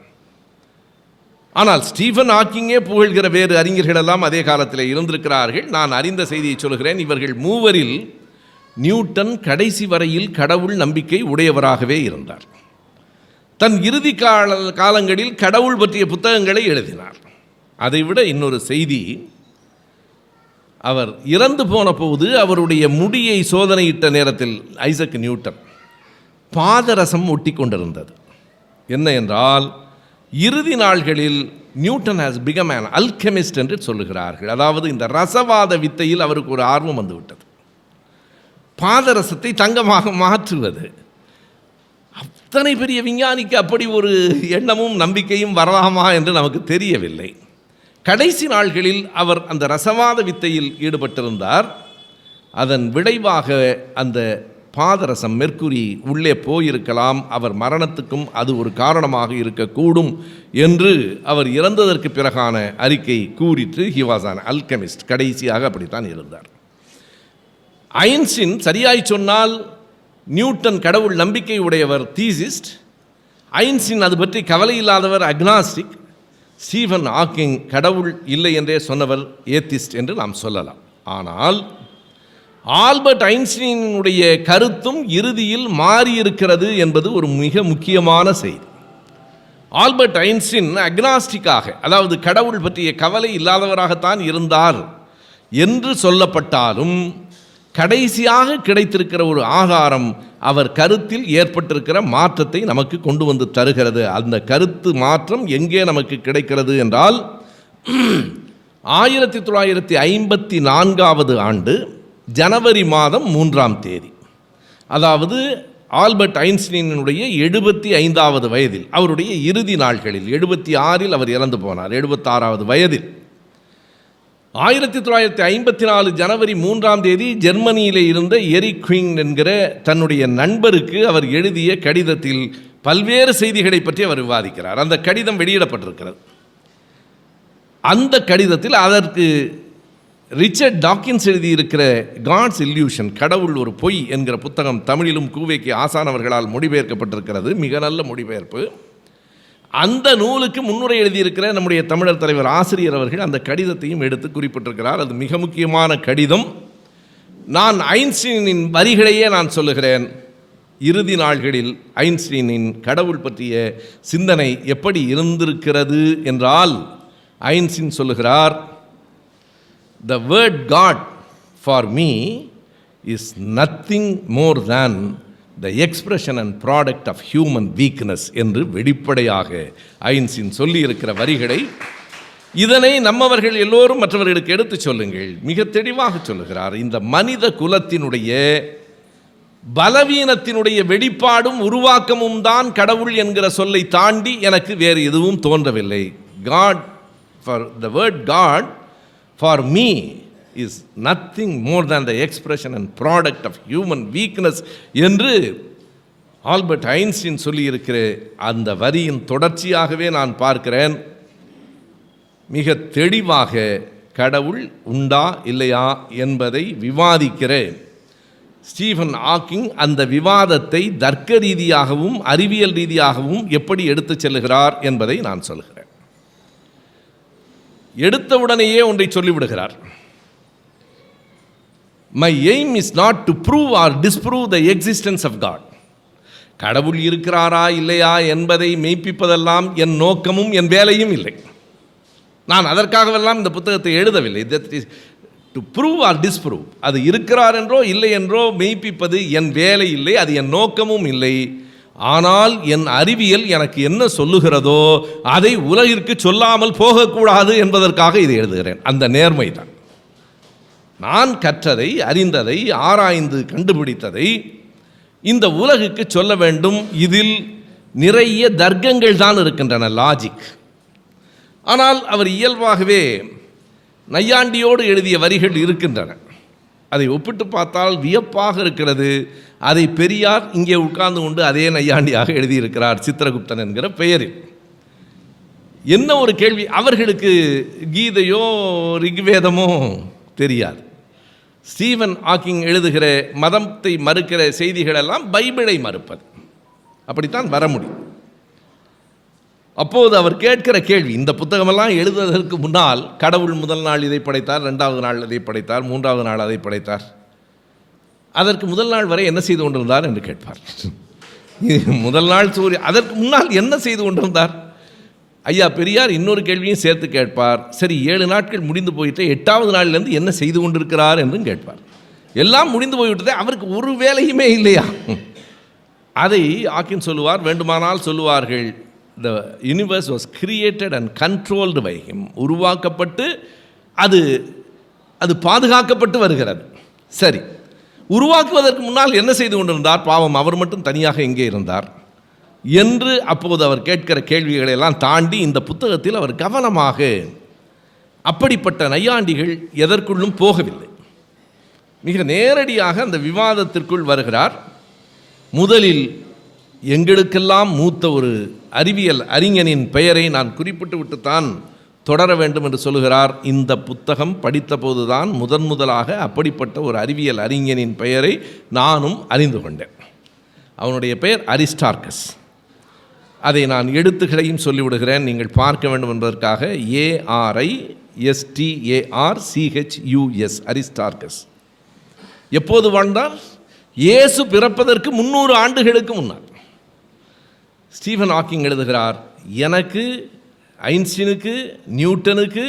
Speaker 1: ஆனால் ஸ்டீஃபன் ஹாக்கிங்கே புகழ்கிற வேறு அறிஞர்கள் எல்லாம் அதே காலத்தில் இருந்திருக்கிறார்கள். நான் அறிந்த செய்தியை சொல்கிறேன். இவர்கள் மூவரில் நியூட்டன் கடைசி வரையில் கடவுள் நம்பிக்கை உடையவராகவே இருந்தார். தன் இறுதி கால காலங்களில் கடவுள் பற்றிய புத்தகங்களை எழுதினார். அதைவிட இன்னொரு செய்தி அவர் இறந்து போன போது அவருடைய முடியை சோதனையிட்ட நேரத்தில் ஐசக் நியூட்டன் பாதரசம் ஒட்டி கொண்டிருந்தது என்ன என்றால் இறுதி நாள்களில் Newton has become an alchemist என்று சொல்லுகிறார்கள். அதாவது இந்த ரசவாத வித்தையில் அவருக்கு ஒரு ஆர்வம் வந்துவிட்டது பாதரசத்தை தங்கமாக மாற்றுவது. அத்தனை பெரிய விஞ்ஞானிக்கு அப்படி ஒரு எண்ணமும் நம்பிக்கையும் வரலாமா என்று நமக்கு தெரியவில்லை. கடைசி நாள்களில் அவர் அந்த ரசவாத வித்தையில் ஈடுபட்டிருந்தார். அதன் விளைவாக அந்த பாதரசம் மெர்க்குரி உள்ளே போயிருக்கலாம். அவர் மரணத்துக்கும் அது ஒரு காரணமாக இருக்கக்கூடும் என்று அவர் இறந்ததற்கு பிறகான அறிக்கை கூறிட்டு ஹி வாஸ் ஆன் அல்கெமிஸ்ட். கடைசியாக அப்படித்தான் இருந்தார். ஐன்ஸ்டின் சரியாய் சொன்னால் நியூட்டன் கடவுள் நம்பிக்கை உடையவர் தீசிஸ்ட். ஐன்ஸ்டின் அது பற்றி கவலை இல்லாதவர் அக்னாஸ்டிக். ஸ்டீஃபன் ஹாக்கிங் கடவுள் இல்லை என்றே சொன்னவர் ஏத்திஸ்ட் என்று நாம் சொல்லலாம். ஆனால் ஆல்பர்ட் ஐன்ஸ்டீனுடைய கருத்தும் இறுதியில் மாறியிருக்கிறது என்பது ஒரு மிக முக்கியமான செய்தி. ஆல்பர்ட் ஐன்ஸ்டீன் அக்னாஸ்டிக்காக அதாவது கடவுள் பற்றிய கவலை இல்லாதவராகத்தான் இருந்தார் என்று சொல்லப்பட்டாலும் கடைசியாக கிடைத்திருக்கிற ஒரு ஆதாரம் அவர் கருத்தில் ஏற்பட்டிருக்கிற மாற்றத்தை நமக்கு கொண்டு வந்து தருகிறது. அந்த கருத்து மாற்றம் எங்கே நமக்கு கிடைக்கிறது என்றால் ஆயிரத்தி தொள்ளாயிரத்தி ஐம்பத்தி நான்காவது ஆண்டு ஜனவரி மாதம் மூன்றாம் தேதி. அதாவது ஆல்பர்ட் ஐன்ஸ்டீனுடைய எழுபத்தி ஐந்தாவது வயதில் அவருடைய இறுதி நாட்களில் எழுபத்தி ஆறில் அவர் இறந்து போனார் எழுபத்தாறாவது வயதில். ஆயிரத்தி தொள்ளாயிரத்தி ஐம்பத்தி நாலு ஜனவரி மூன்றாம் தேதி ஜெர்மனியிலே இருந்த எரி குயிங் என்கிற தன்னுடைய நண்பருக்கு அவர் எழுதிய கடிதத்தில் பல்வேறு செய்திகளை பற்றி அவர் விவாதிக்கிறார். அந்த கடிதம் வெளியிடப்பட்டிருக்கிறது. அந்த கடிதத்தில் அதற்கு ரிச்சர்ட் டாக்கின்ஸ் எழுதியிருக்கிற காட்ஸ் இல்யூஷன் கடவுள் ஒரு பொய் என்கிற புத்தகம் தமிழிலும் கூவைக்கு ஆசானவர்களால் மொழிபெயர்க்கப்பட்டிருக்கிறது. மிக நல்ல மொழிபெயர்ப்பு. அந்த நூலுக்கு முன்னுரை எழுதியிருக்கிற நம்முடைய தமிழர் தலைவர் ஆசிரியர் அவர்கள் அந்த கடிதத்தையும் எடுத்து குறிப்பிட்டிருக்கிறார். அது மிக முக்கியமான கடிதம். நான் ஐன்ஸ்டீனின் வரிகளையே நான் சொல்லுகிறேன். இறுதி நாள்களில் ஐன்ஸ்டீனின் கடவுள் பற்றிய சிந்தனை எப்படி இருந்திருக்கிறது என்றால் ஐன்ஸ்டீன் சொல்லுகிறார் the word God for me is nothing more than the expression and product of human weakness என்று வெளிப்படையாக ஐன்ஸ்டீன் சொல்லியிருக்கிற வரிகளை இதனை நம்மவர்கள் எல்லோரும் மற்றவர்களுக்கு எடுத்துச் சொல்லுங்கள். மிக தெளிவாக சொல்லுகிறார். இந்த மனித குலத்தினுடைய பலவீனத்தினுடைய வெளிப்பாடும் உருவாக்கமும் தான் கடவுள் என்கிற சொல்லை தாண்டி எனக்கு வேறு எதுவும் தோன்றவில்லை. God for the word God for me is nothing more than the expression and product of human weakness என்று ஆல்பர்ட் ஐன்ஸ்டீன் சொல்லியிருக்கிற அந்த வரியின் தொடர்ச்சியாகவே நான் பார்க்கிறேன். மிக தெளிவாக கடவுள் உண்டா இல்லையா என்பதை விவாதிக்கிறேன். ஸ்டீஃபன் ஆக்கிங் அந்த விவாதத்தை தர்க்க ரீதியாகவும் அறிவியல் ரீதியாகவும் எப்படி எடுத்துச் செல்கிறார் என்பதை நான் சொல்கிறேன் எடுத்தவுடனேயே ஒன்றை சொல்லிவிடுகிறார். My aim is not to prove or disprove the existence of God கடவுள் இருக்கிறாரா இல்லையா என்பதை மெய்ப்பிப்பதெல்லாம் என் நோக்கமும் என் வேலையும் இல்லை. நான் அதற்காகவெல்லாம் இந்த புத்தகத்தை எழுதவில்லை. டு ப்ரூவ் ஆர் டிஸ்ப்ரூவ் அது இருக்கிறார் என்றோ இல்லை என்றோ மெய்ப்பிப்பது என் வேலை இல்லை அது என் நோக்கமும் இல்லை. ஆனால் என் அறிவியல் எனக்கு என்ன சொல்லுகிறதோ அதை உலகிற்கு சொல்லாமல் போகக்கூடாது என்பதற்காக இதை எழுதுகிறேன். அந்த நேர்மை தான். நான் கற்றதை அறிந்ததை ஆராய்ந்து கண்டுபிடித்ததை இந்த உலகுக்கு சொல்ல வேண்டும். இதில் நிறைய தர்க்கங்கள் தான் இருக்கின்றன லாஜிக் ஆனால் அவர் இயல்பாகவே நையாண்டியோடு எழுதிய வரிகள் இருக்கின்றன. அதை ஒப்பிட்டு பார்த்தால் வியப்பாக இருக்கிறது. அதை பெரியார் இங்கே உட்கார்ந்து கொண்டு அதே நையாண்டியாக எழுதியிருக்கிறார் சித்திரகுப்தன் என்கிற பெயரில். என்ன ஒரு கேள்வி? அவர்களுக்கு கீதையோ ரிக்வேதமோ தெரியாது. ஸ்டீவன் ஆக்கிங் எழுதுகிற மதத்தை மறுக்கிற செய்திகளெல்லாம் பைபிளை மறுப்பது. அப்படித்தான் வர முடியும். அப்போது அவர் கேட்கிற கேள்வி இந்த புத்தகமெல்லாம் எழுதுவதற்கு முன்னால் கடவுள் முதல் நாள் இதை படைத்தார் ரெண்டாவது நாள் இதை படைத்தார் மூன்றாவது நாள் அதை படைத்தார். அதற்கு முதல் நாள் வரை என்ன செய்து கொண்டிருந்தார் என்று கேட்பார். முதல் நாள் சூரிய அதற்கு முன்னால் என்ன செய்து கொண்டிருந்தார்? ஐயா பெரியார் இன்னொரு கேள்வியும் சேர்த்து கேட்பார். சரி ஏழு நாட்கள் முடிந்து போயிட்டு எட்டாவது நாள்லேருந்து என்ன செய்து கொண்டிருக்கிறார் என்றும் கேட்பார். எல்லாம் முடிந்து போய்விட்டதே அவருக்கு ஒரு வேலையுமே இல்லையா? அதை ஆக்கின் சொல்லுவார் வேண்டுமானால் சொல்லுவார்கள். The universe was created and controlled by him உருவாக்கப்பட்டு அது அது பாதுகாக்கப்பட்டு வருகிறது. சரி. உருவாக்குவதற்கு முன்னால் என்ன செய்து கொண்டிருந்தார்? பாவம் அவர் மட்டும் தனியாக எங்கே இருந்தார்? என்று அப்போது அவர் கேட்கிற கேள்விகளை எல்லாம் தாண்டி இந்த புத்தகத்தில் அவர் கவனமாக அப்படிப்பட்ட நையாண்டிகள் எதற்குள்ளும் போகவில்லை. மிக நேரடியாக அந்த விவாதத்திற்குள் வருகிறார். முதலில் எங்களுக்கெல்லாம் மூத்த ஒரு அறிவியல் அறிஞனின் பெயரை நான் குறிப்பிட்டு விட்டுத்தான் தொடர வேண்டும் என்று சொல்கிறார் இந்த புத்தகம் படித்தபோதுதான் முதன் முதலாக அப்படிப்பட்ட ஒரு அறிவியல் அறிஞனின் பெயரை நானும் அறிந்து கொண்டேன். அவனுடைய பெயர் அரிஸ்டார்கஸ். அதை நான் எழுத்துக்களையும் சொல்லிவிடுகிறேன். நீங்கள் பார்க்க வேண்டும் என்பதற்காக ஏஆர்ஐ எஸ்டிஏஆர் சிஹெச்யூஎஸ் அரிஸ்டார்கஸ். எப்போது வாழ்ந்தார் இயேசு பிறப்பதற்கு முன்னூறு ஆண்டுகளுக்கு முன்னால். ஸ்டீஃபன் ஹாக்கிங் எழுதுகிறார் எனக்கு ஐன்ஸ்டீனுக்கு நியூட்டனுக்கு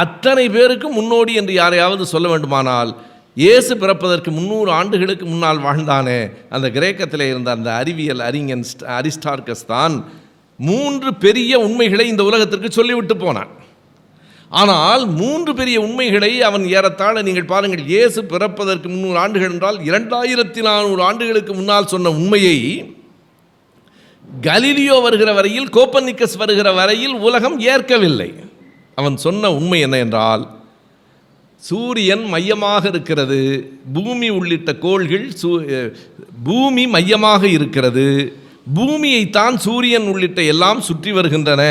Speaker 1: அத்தனை பேருக்கும் முன்னோடி என்று யாரையாவது சொல்ல வேண்டுமானால் இயேசு பிறப்பதற்கு முந்நூறு ஆண்டுகளுக்கு முன்னால் வாழ்ந்தானே. அந்த கிரேக்கத்தில் இருந்த அந்த அறிவியல் அறிஞன் அரிஸ்டார்கஸ் தான் மூன்று பெரிய உண்மைகளை இந்த உலகத்திற்கு சொல்லிவிட்டு போனான். ஆனால் மூன்று பெரிய உண்மைகளை அவன் ஏறத்தாழ நீங்கள் பாருங்கள் இயேசு பிறப்பதற்கு முந்நூறு ஆண்டுகள் என்றால் இரண்டாயிரத்தி நானூறு ஆண்டுகளுக்கு முன்னால் சொன்ன உண்மையை கலீலியோ வருகிற வரையில் கோப்பர்னிக்கஸ் வருகிற வரையில் உலகம் ஏற்கவில்லை. அவன் சொன்ன உண்மை என்ன என்றால் சூரியன் மையமாக இருக்கிறது பூமி உள்ளிட்ட கோள்கள் சூ பூமி மையமாக இருக்கிறது பூமியைத்தான் சூரியன் உள்ளிட்ட எல்லாம் சுற்றி வருகின்றன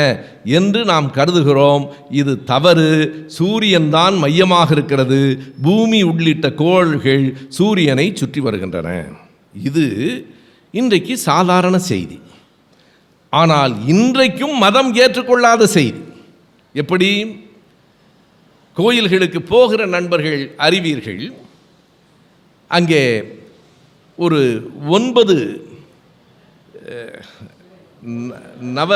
Speaker 1: என்று நாம் கருதுகிறோம். இது தவறு. சூரியன் தான் மையமாக இருக்கிறது பூமி உள்ளிட்ட கோள்கள் சூரியனை சுற்றி வருகின்றன. இது இன்றைக்கு சாதாரண செய்தி. ஆனால் இன்றைக்கும் மதம் ஏற்றுக்கொள்ளாத செய்தி. எப்படி? கோயில்களுக்கு போகிற நண்பர்கள் அறிவீர்கள். அங்கே ஒரு ஒன்பது நவ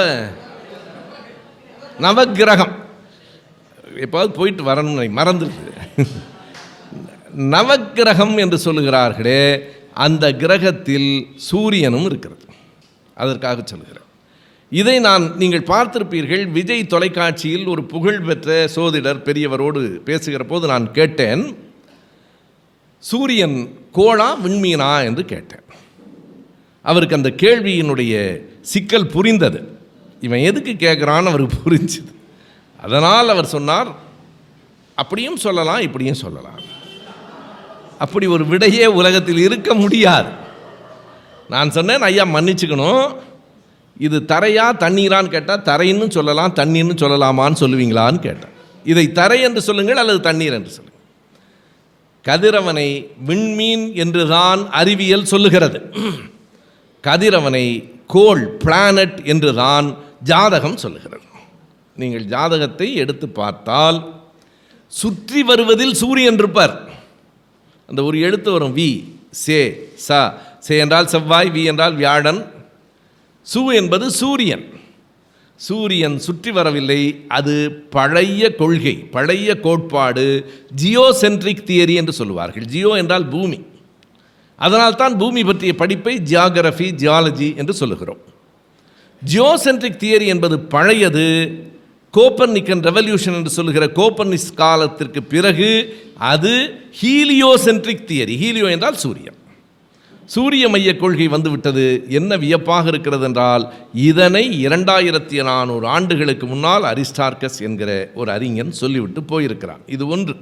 Speaker 1: நவக்கிரகம். எப்பாவது போயிட்டு வரணும்னு மறந்துடுது. நவக்கிரகம் என்று சொல்லுகிறார்களே அந்த கிரகத்தில் சூரியனும் இருக்கிறது. அதற்காக சொல்கிறேன் இதை நான் நீங்கள் பார்த்திருப்பீர்கள் விஜய் தொலைக்காட்சியில் ஒரு புகழ்பெற்ற சோதிடர் பெரியவரோடு பேசுகிற போது நான் கேட்டேன் சூரியன் கோளா விண்மீனா? என்று கேட்டேன். அவருக்கு அந்த கேள்வியினுடைய சிக்கல் புரிந்தது. இவன் எதுக்கு கேட்குறான்னு அவருக்கு புரிஞ்சுது. அதனால் அவர் சொன்னார் அப்படியும் சொல்லலாம் இப்படியும் சொல்லலாம். அப்படி ஒரு விடையே உலகத்தில் இருக்க முடியாது. நான் சொன்னேன் ஐயா மன்னிச்சுக்கணும். இது தரையா தண்ணீரான்னு கேட்டால் தரைன்னு சொல்லலாம் தண்ணீர்னு சொல்லலாமான்னு சொல்லுவீங்களான்னு கேட்டேன். இதை தரை என்று சொல்லுங்கள் அல்லது தண்ணீர் என்று சொல்லுங்கள். கதிரவனை விண்மீன் என்றுதான் அறிவியல் சொல்லுகிறது. கதிரவனை கோல் பிளானட் என்றுதான் ஜாதகம் சொல்லுகிறது. நீங்கள் ஜாதகத்தை எடுத்து பார்த்தால் சுற்றி வருவதில் சூரியன் இருப்பார். அந்த ஒரு எழுத்து வரும் வி சே ச. சே என்றால் செவ்வாய் வி என்றால் வியாழன் சு என்பது சூரியன். சூரியன் சுற்றி வரவில்லை. அது பழைய கொள்கை பழைய கோட்பாடு ஜியோசென்ட்ரிக் தியரி என்று சொல்லுவார்கள். ஜியோ என்றால் பூமி. அதனால்தான் பூமி பற்றிய படிப்பை ஜியாகிரபி ஜியாலஜி என்று சொல்லுகிறோம். ஜியோசென்ட்ரிக் தியரி என்பது பழையது. கோப்பர்னிக்கன் ரெவல்யூஷன் என்று சொல்லுகிற கோப்பர்னிஸ் காலத்திற்கு பிறகு அது ஹீலியோசென்ட்ரிக் தியரி. ஹீலியோ என்றால் சூரியன். சூரிய மைய கொள்கை வந்துவிட்டது. என்ன வியப்பாக இருக்கிறது என்றால் இதனை இரண்டாயிரத்தி நானூறு ஆண்டுகளுக்கு முன்னால் அரிஸ்டார்கஸ் என்கிற ஒரு அறிஞன் சொல்லிவிட்டு போயிருக்கிறான். இது ஒன்று.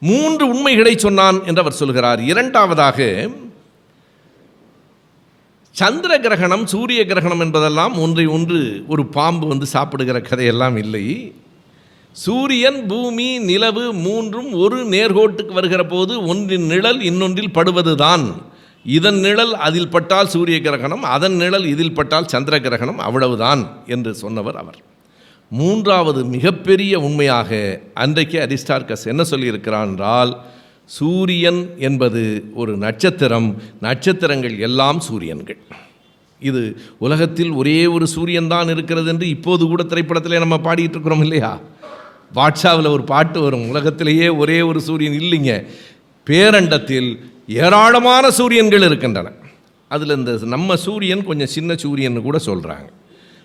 Speaker 1: மூன்று உண்மைகளை சொன்னான் என்று அவர் சொல்கிறார். இரண்டாவதாக சந்திர கிரகணம் சூரிய கிரகணம் என்பதெல்லாம் ஒன்றை ஒன்று ஒரு பாம்பு வந்து சாப்பிடுகிற கதையெல்லாம் இல்லை. சூரியன் பூமி நிலவு மூன்றும் ஒரு நேர்கோட்டுக்கு வருகிற போது ஒன்றின் நிழல் இன்னொன்றில் படுவதுதான். இதன் நிழல் அதில் பட்டால் சூரிய கிரகணம் அதன் நிழல் இதில் பட்டால் சந்திர கிரகணம் அவ்வளவுதான் என்று சொன்னவர் அவர். மூன்றாவது மிகப்பெரிய உண்மையாக அன்றைக்கு அரிஸ்டார்கஸ் என்ன சொல்லியிருக்கிறான் என்றால் சூரியன் என்பது ஒரு நட்சத்திரம் நட்சத்திரங்கள் எல்லாம் சூரியன்கள். இது உலகத்தில் ஒரே ஒரு சூரியன் தான் இருக்கிறது என்று இப்போது கூட திரைப்படத்திலே நம்ம பாடிட்டு இருக்கிறோம் இல்லையா? வாட்ஸாவில் ஒரு பாட்டு வரும் உலகத்திலேயே ஒரே ஒரு சூரியன் இல்லைங்க. பேரண்டத்தில் ஏராளமான சூரியன்கள் இருக்கின்றன. அதில் இந்த நம்ம சூரியன் கொஞ்சம் சின்ன சூரியன் கூட சொல்கிறாங்க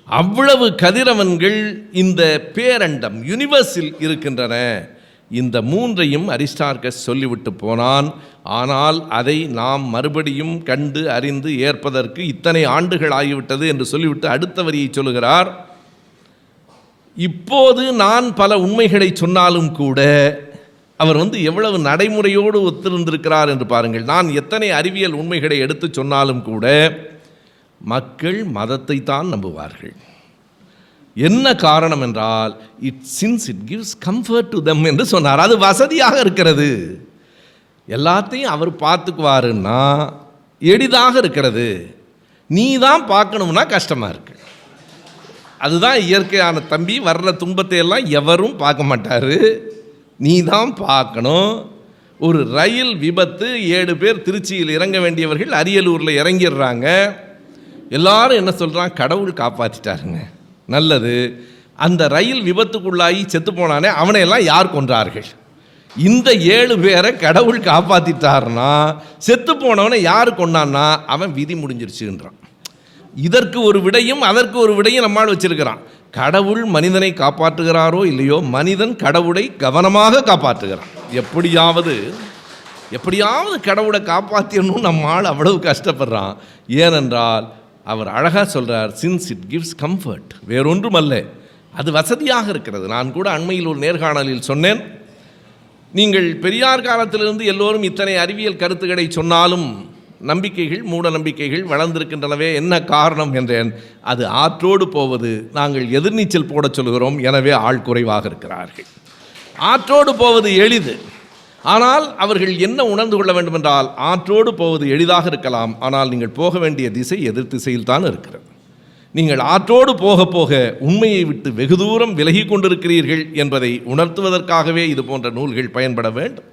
Speaker 1: அவ்வளவு கதிரவன்கள் இந்த பேரண்டம் யுனிவர்ஸில் இருக்கின்றன. இந்த மூன்றையும் அரிஸ்டார்கஸ் சொல்லிவிட்டு போனான். ஆனால் அதை நாம் மறுபடியும் கண்டு அறிந்து ஏற்பதற்கு இத்தனை ஆண்டுகள் ஆகிவிட்டது என்று சொல்லிவிட்டு அடுத்த வரியை சொல்லுகிறார். இப்போது நான் பல உண்மைகளை சொன்னாலும் கூட அவர் வந்து எவ்வளவு நடைமுறையோடு ஒத்திருந்திருக்கிறார் என்று பாருங்கள். நான் எத்தனை அறிவியல் உண்மைகளை எடுத்து சொன்னாலும் கூட மக்கள் மதத்தை தான் நம்புவார்கள். என்ன காரணம் என்றால் it since it gives comfort to them என்று சொன்னார். அது வசதியாக இருக்கிறது. எல்லாத்தையும் அவர் பார்த்துக்குவாருன்னா எளிதாக இருக்கிறது. நீ தான் பார்க்கணும்னா கஷ்டமாக இருக்கு. அதுதான் இயற்கையான தம்பி வர்ற துன்பத்தை எல்லாம் எவரும் பார்க்க மாட்டார். நீ தான் பார்க்கணும். ஒரு ரயில் விபத்து ஏழு பேர் திருச்சியில் இறங்க வேண்டியவர்கள் அரியலூரில் இறங்கிடுறாங்க. எல்லாரும் என்ன சொல்கிறான் கடவுள் காப்பாற்றிட்டாருங்க நல்லது. அந்த ரயில் விபத்துக்குள்ளாகி செத்து போனானே அவனையெல்லாம் யார் கொன்றார்கள்? இந்த ஏழு பேரை கடவுள் காப்பாற்றிட்டாருன்னா செத்து போனவனை யார் கொண்டான்னா அவன் விதி முடிஞ்சிருச்சுன்றான். இதற்கு ஒரு விடையும் அதற்கு ஒரு விடையும் நம்மால் வச்சிருக்கிறான். கடவுள் மனிதனை காப்பாற்றுகிறாரோ இல்லையோ மனிதன் கடவுளை கவனமாக காப்பாற்றுகிறான். எப்படியாவது எப்படியாவது கடவுளை காப்பாற்றணும் நம்ம ஆள் அவ்வளவு கஷ்டப்படுறான். ஏனென்றால் அவர் அழகாக சொல்கிறார் சின்ஸ் இட் கிவ்ஸ் கம்ஃபர்ட் வேறொன்றும் அல்ல அது வசதியாக இருக்கிறது. நான் கூட அண்மையில் ஒரு நேர்காணலில் சொன்னேன் நீங்கள் பெரியார் காலத்திலிருந்து எல்லோரும் இத்தனை அறிவியல் கருத்துக்களை சொன்னாலும் நம்பிக்கைகள் மூட நம்பிக்கைகள் வளர்ந்திருக்கின்றனவே என்ன காரணம் என்றேன். அது ஆற்றோடு போவது நாங்கள் எதிர்நீச்சல் போடச் சொல்கிறோம் எனவே ஆள் குறைவாக இருக்கிறார்கள். ஆற்றோடு போவது எளிது. ஆனால் அவர்கள் என்ன உணர்ந்து கொள்ள வேண்டும் என்றால் ஆற்றோடு போவது எளிதாக இருக்கலாம். ஆனால் நீங்கள் போக வேண்டிய திசை எதிர் திசையில் தான் இருக்கிறது. நீங்கள் ஆற்றோடு போக போக உண்மையை விட்டு வெகு தூரம் விலகி கொண்டிருக்கிறீர்கள் என்பதை உணர்த்துவதற்காகவே இது போன்ற நூல்கள் பயன்பட வேண்டும்.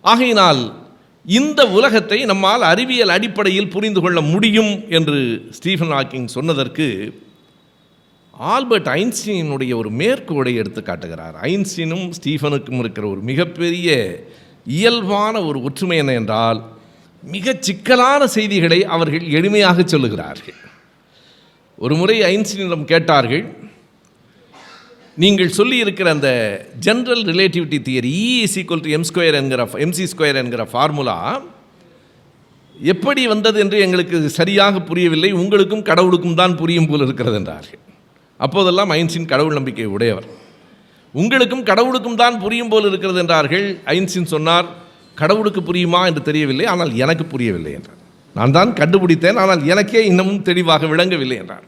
Speaker 1: ஆகையினால் இந்த உலகத்தை நம்மால் அறிவியல் அடிப்படையில் புரிந்து கொள்ள முடியும் என்று ஸ்டீஃபன் ஹாக்கிங் சொன்னதற்கு ஆல்பர்ட் ஐன்ஸ்டீனுடைய ஒரு மேற்கோளை எடுத்து காட்டுகிறார். ஐன்ஸ்டீனும் ஸ்டீஃபனுக்கும் இருக்கிற ஒரு மிகப்பெரிய இயல்பான ஒரு ஒற்றுமை என்ன என்றால் மிகச் சிக்கலான செய்திகளை அவர்கள் எளிமையாக சொல்லுகிறார்கள். ஒரு முறை ஐன்ஸ்டீனிடம் கேட்டார்கள் நீங்கள் சொல்லியிருக்கிற அந்த general relativity theory E is equal to M square என்கிற எம்சி ஸ்கொயர் என்கிற ஃபார்முலா எப்படி வந்தது என்று எங்களுக்கு சரியாக புரியவில்லை. உங்களுக்கும் கடவுளுக்கும் தான் புரியும் போல் இருக்கிறது என்றார்கள். அப்போதெல்லாம் ஐன்சின் கடவுள் நம்பிக்கை உடையவர். உங்களுக்கும் கடவுளுக்கும் தான் புரியும் போல் இருக்கிறது என்றார்கள். ஐன்சின் சொன்னார் கடவுளுக்கு புரியுமா? என்று தெரியவில்லை. ஆனால் எனக்கு புரியவில்லை என்றார். நான் தான் கண்டுபிடித்தேன். ஆனால் எனக்கே இன்னமும் தெளிவாக விளங்கவில்லை என்றார்.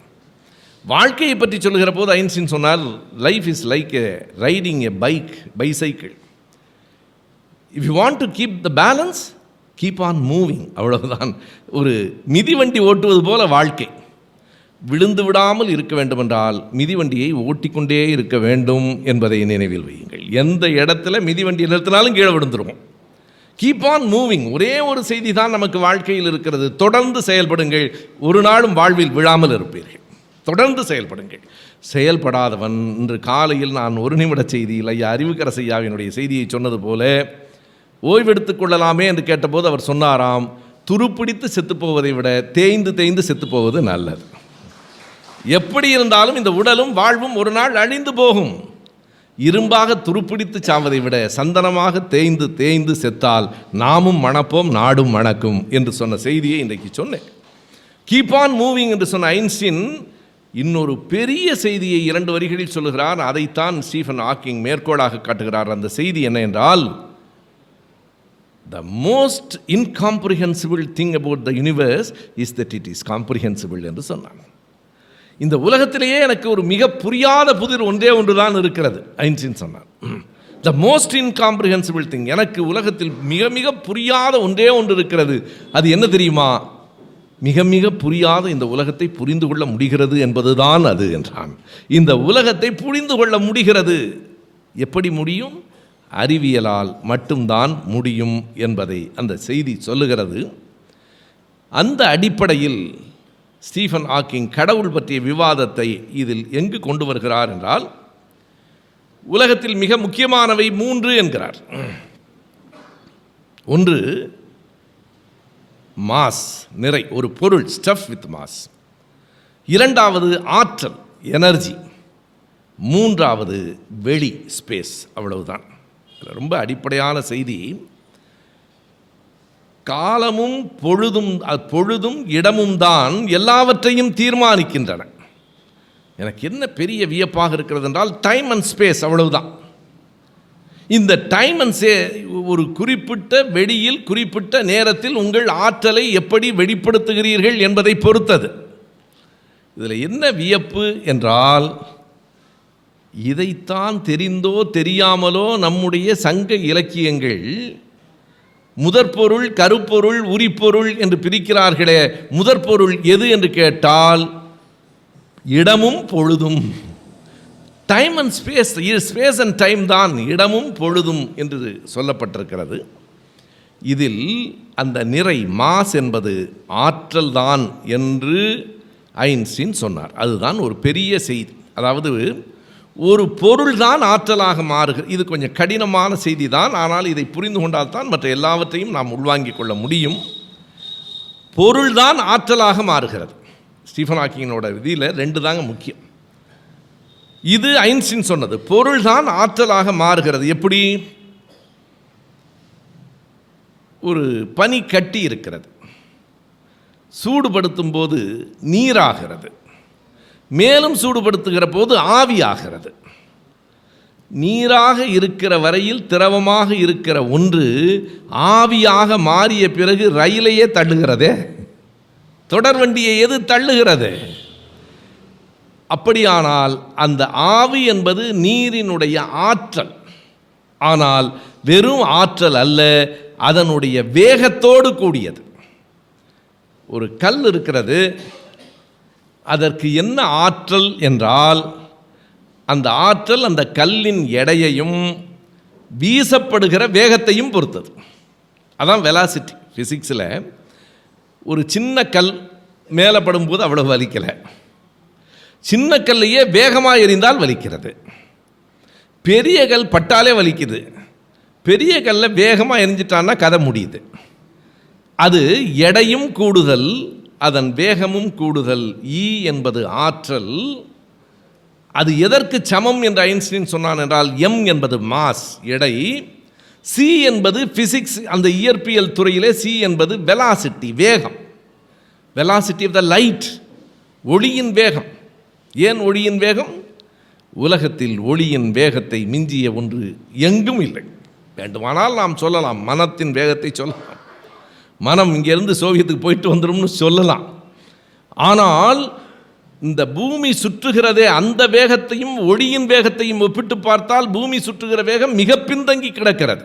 Speaker 1: வாழ்க்கையை பற்றி சொல்லுகிற போது ஐன்ஸ்டீன் சொன்னார் life is like a riding a bike bicycle if you want to keep the balance keep on moving அவ்வளவுதான். ஒரு மிதிவண்டி ஓட்டுவது போல வாழ்க்கை. விழுந்து விடாமல் இருக்க வேண்டுமென்றால் மிதிவண்டியை ஓட்டிக்கொண்டே இருக்க வேண்டும் என்பதை நினைவில் வையுங்கள். எந்த இடத்துல மிதிவண்டி நிறுத்தினாலும் கீழே விழுந்துருவோம். கீப் ஆன் மூவிங் ஒரே ஒரு செய்தி தான் நமக்கு வாழ்க்கையில் இருக்கிறது. தொடர்ந்து செயல்படுங்கள். ஒரு நாளும் வாழ்வில் விழாமல் இருப்பீர்கள். தொடர்ந்து செயல்படுங்கள். செயல்படாதவன் இன்று காலையில் நான் ஒரு நிமிட செய்தியில் ஐயா அறிவுக்கரசையாவினுடைய செய்தியை சொன்னது போல ஓய்வெடுத்துக் கொள்ளலாமே என்று கேட்டபோது அவர் சொன்னாராம் துருப்பிடித்து செத்துப்போவதை விட தேய்ந்து தேய்ந்து செத்துப்போவது நல்லது. எப்படி இருந்தாலும் இந்த உடலும் வாழ்வும் ஒரு நாள் அழிந்து போகும். இரும்பாக துருப்பிடித்து சாவதை விட சந்தனமாக தேய்ந்து தேய்ந்து செத்தால் நாமும் மணப்போம் நாடும் மணக்கும் என்று சொன்ன செய்தியை இன்றைக்கு சொன்னேன். கீப் ஆன் மூவிங் என்று சொன்ன ஐன்ஸ்டின் இன்னொரு பெரிய செய்தியை இரண்டு வரிகளில் சொல்லுகிறார். அதைத்தான் ஸ்டீஃபன் ஹாக்கிங் மேற்கோளாக காட்டுகிறார். அந்த செய்தி என்ன என்றால் the most incomprehensible thing about the universe is that it is comprehensible என்று சொன்னான். இந்த உலகத்திலேயே எனக்கு ஒரு மிக புரியாத புதிர் ஒன்றே ஒன்று தான் இருக்கிறது ஐன்ஸ்டீன் சொன்னார். த மோஸ்ட் இன்காம்ப்ரிஹென்சிபிள் திங் எனக்கு உலகத்தில் மிக மிக புரியாத ஒன்றே ஒன்று இருக்கிறது. அது என்ன தெரியுமா? மிக மிக புரியாத இந்த உலகத்தை புரிந்து கொள்ள முடிகிறது என்பதுதான் அது என்றான். இந்த உலகத்தை புரிந்து கொள்ள முடிகிறது. எப்படி முடியும்? அறிவியலால் மட்டும்தான் முடியும் என்பதை அந்த செய்தி சொல்லுகிறது. அந்த அடிப்படையில் ஸ்டீஃபன் ஹாக்கிங் கடவுள் பற்றிய விவாதத்தை இதில் எங்கு கொண்டு வருகிறார் என்றால் உலகத்தில் மிக முக்கியமானவை மூன்று என்கிறார். ஒன்று மாஸ் நிறை ஒரு பொருள் ஸ்டஃப் வித் மாஸ் இரண்டாவது ஆற்றல் எனர்ஜி மூன்றாவது வெளி ஸ்பேஸ் அவ்வளவுதான். ரொம்ப அடிப்படையான செய்தி. காலமும் பொழுதும் பொழுதும் இடமும் தான் எல்லாவற்றையும் தீர்மானிக்கின்றன. எனக்கு என்ன பெரிய வியப்பாக இருக்கிறது என்றால் டைம் அண்ட் ஸ்பேஸ் அவ்வளவுதான். இந்த டைம் அண்ட் சே ஒரு குறிப்பிட்ட வெளியில் குறிப்பிட்ட நேரத்தில் உங்கள் ஆற்றலை எப்படி வெளிப்படுத்துகிறீர்கள் என்பதை பொறுத்தது. இதில் என்ன வியப்பு என்றால் இதைத்தான் தெரிந்தோ தெரியாமலோ நம்முடைய சங்க இலக்கியங்கள் முதற்பொருள் கருப்பொருள் உரிப்பொருள் என்று பிரிக்கிறார்களே முதற்பொருள் எது என்று கேட்டால் இடமும் பொழுதும். Time and space space and time தான் இடமும் பொழுதும் என்று சொல்லப்பட்டிருக்கிறது. இதில் அந்த நிறை மாஸ் என்பது ஆற்றல் தான் என்று ஐன்ஸ்டீன் சொன்னார். அதுதான் ஒரு பெரிய செய்தி. அதாவது ஒரு பொருள் தான் ஆற்றலாக மாறுகிறது. இது கொஞ்சம் கடினமான செய்தி தான் ஆனால் இதை புரிந்து கொண்டால் தான் மற்ற எல்லாவற்றையும் நாம் உள்வாங்கிக் கொள்ள முடியும். பொருள் தான் ஆற்றலாக மாறுகிறது. ஸ்டீஃபன் ஹாக்கிங்கனோட விதியில் ரெண்டு தாங்க முக்கியம். இது ஐன்ஸ்டின் சொன்னது. பொருள் தான் ஆற்றலாக மாறுகிறது. எப்படி? ஒரு பனி கட்டி இருக்கிறது. சூடுபடுத்தும் போது நீராகிறது. மேலும் சூடுபடுத்துகிற போது ஆவியாகிறது நீராக இருக்கிற வரையில் திரவமாக இருக்கிற ஒன்று ஆவியாக மாறிய பிறகு ரயிலையே தள்ளுகிறதே. தொடர் வண்டியை எது தள்ளுகிறது? அப்படியானால் அந்த ஆவி என்பது நீரினுடைய ஆற்றல். ஆனால் வெறும் ஆற்றல் அல்ல அதனுடைய வேகத்தோடு கூடியது. ஒரு கல் இருக்கிறது அதற்கு என்ன ஆற்றல் என்றால் அந்த ஆற்றல் அந்த கல்லின் எடையையும் வீசப்படுகிற வேகத்தையும் பொறுத்தது. அதான் வெலாசிட்டி ஃபிசிக்ஸில் ஒரு சின்ன கல் மேலே படும்போது அவ்வளவு வலிக்கலை. சின்ன கல்லையே வேகமாக எரிந்தால் வலிக்கிறது. பெரிய கல் பட்டாலே வலிக்குது. பெரிய கல்லை வேகமாக எரிஞ்சிட்டான்னா கதை முடியுது. அது எடையும் கூடுதல் அதன் வேகமும் கூடுதல். ஈ என்பது ஆற்றல். அது எதற்கு சமம் என்று ஐன்ஸ்டீன் சொன்னான் என்றால் எம் என்பது மாஸ் எடை. சி என்பது ஃபிசிக்ஸ் அந்த இயற்பியல் துறையிலே சி என்பது வெலாசிட்டி வேகம். வெலாசிட்டி ஆஃப் த லைட் ஒளியின் வேகம். ஏன் ஒளியின் வேகம்? உலகத்தில் ஒளியின் வேகத்தை மிஞ்சிய ஒன்று எங்கும் இல்லை. வேண்டுமானால் நாம் சொல்லலாம் மனத்தின் வேகத்தை சொல்லலாம். மனம் இங்கேருந்து சோவியத்துக்கு போயிட்டு வந்துடும்னு சொல்லலாம். ஆனால் இந்த பூமி சுற்றுகிறதே அந்த வேகத்தையும் ஒளியின் வேகத்தையும் ஒப்பிட்டு பார்த்தால் பூமி சுற்றுகிற வேகம் மிக பின்தங்கி கிடக்கிறது.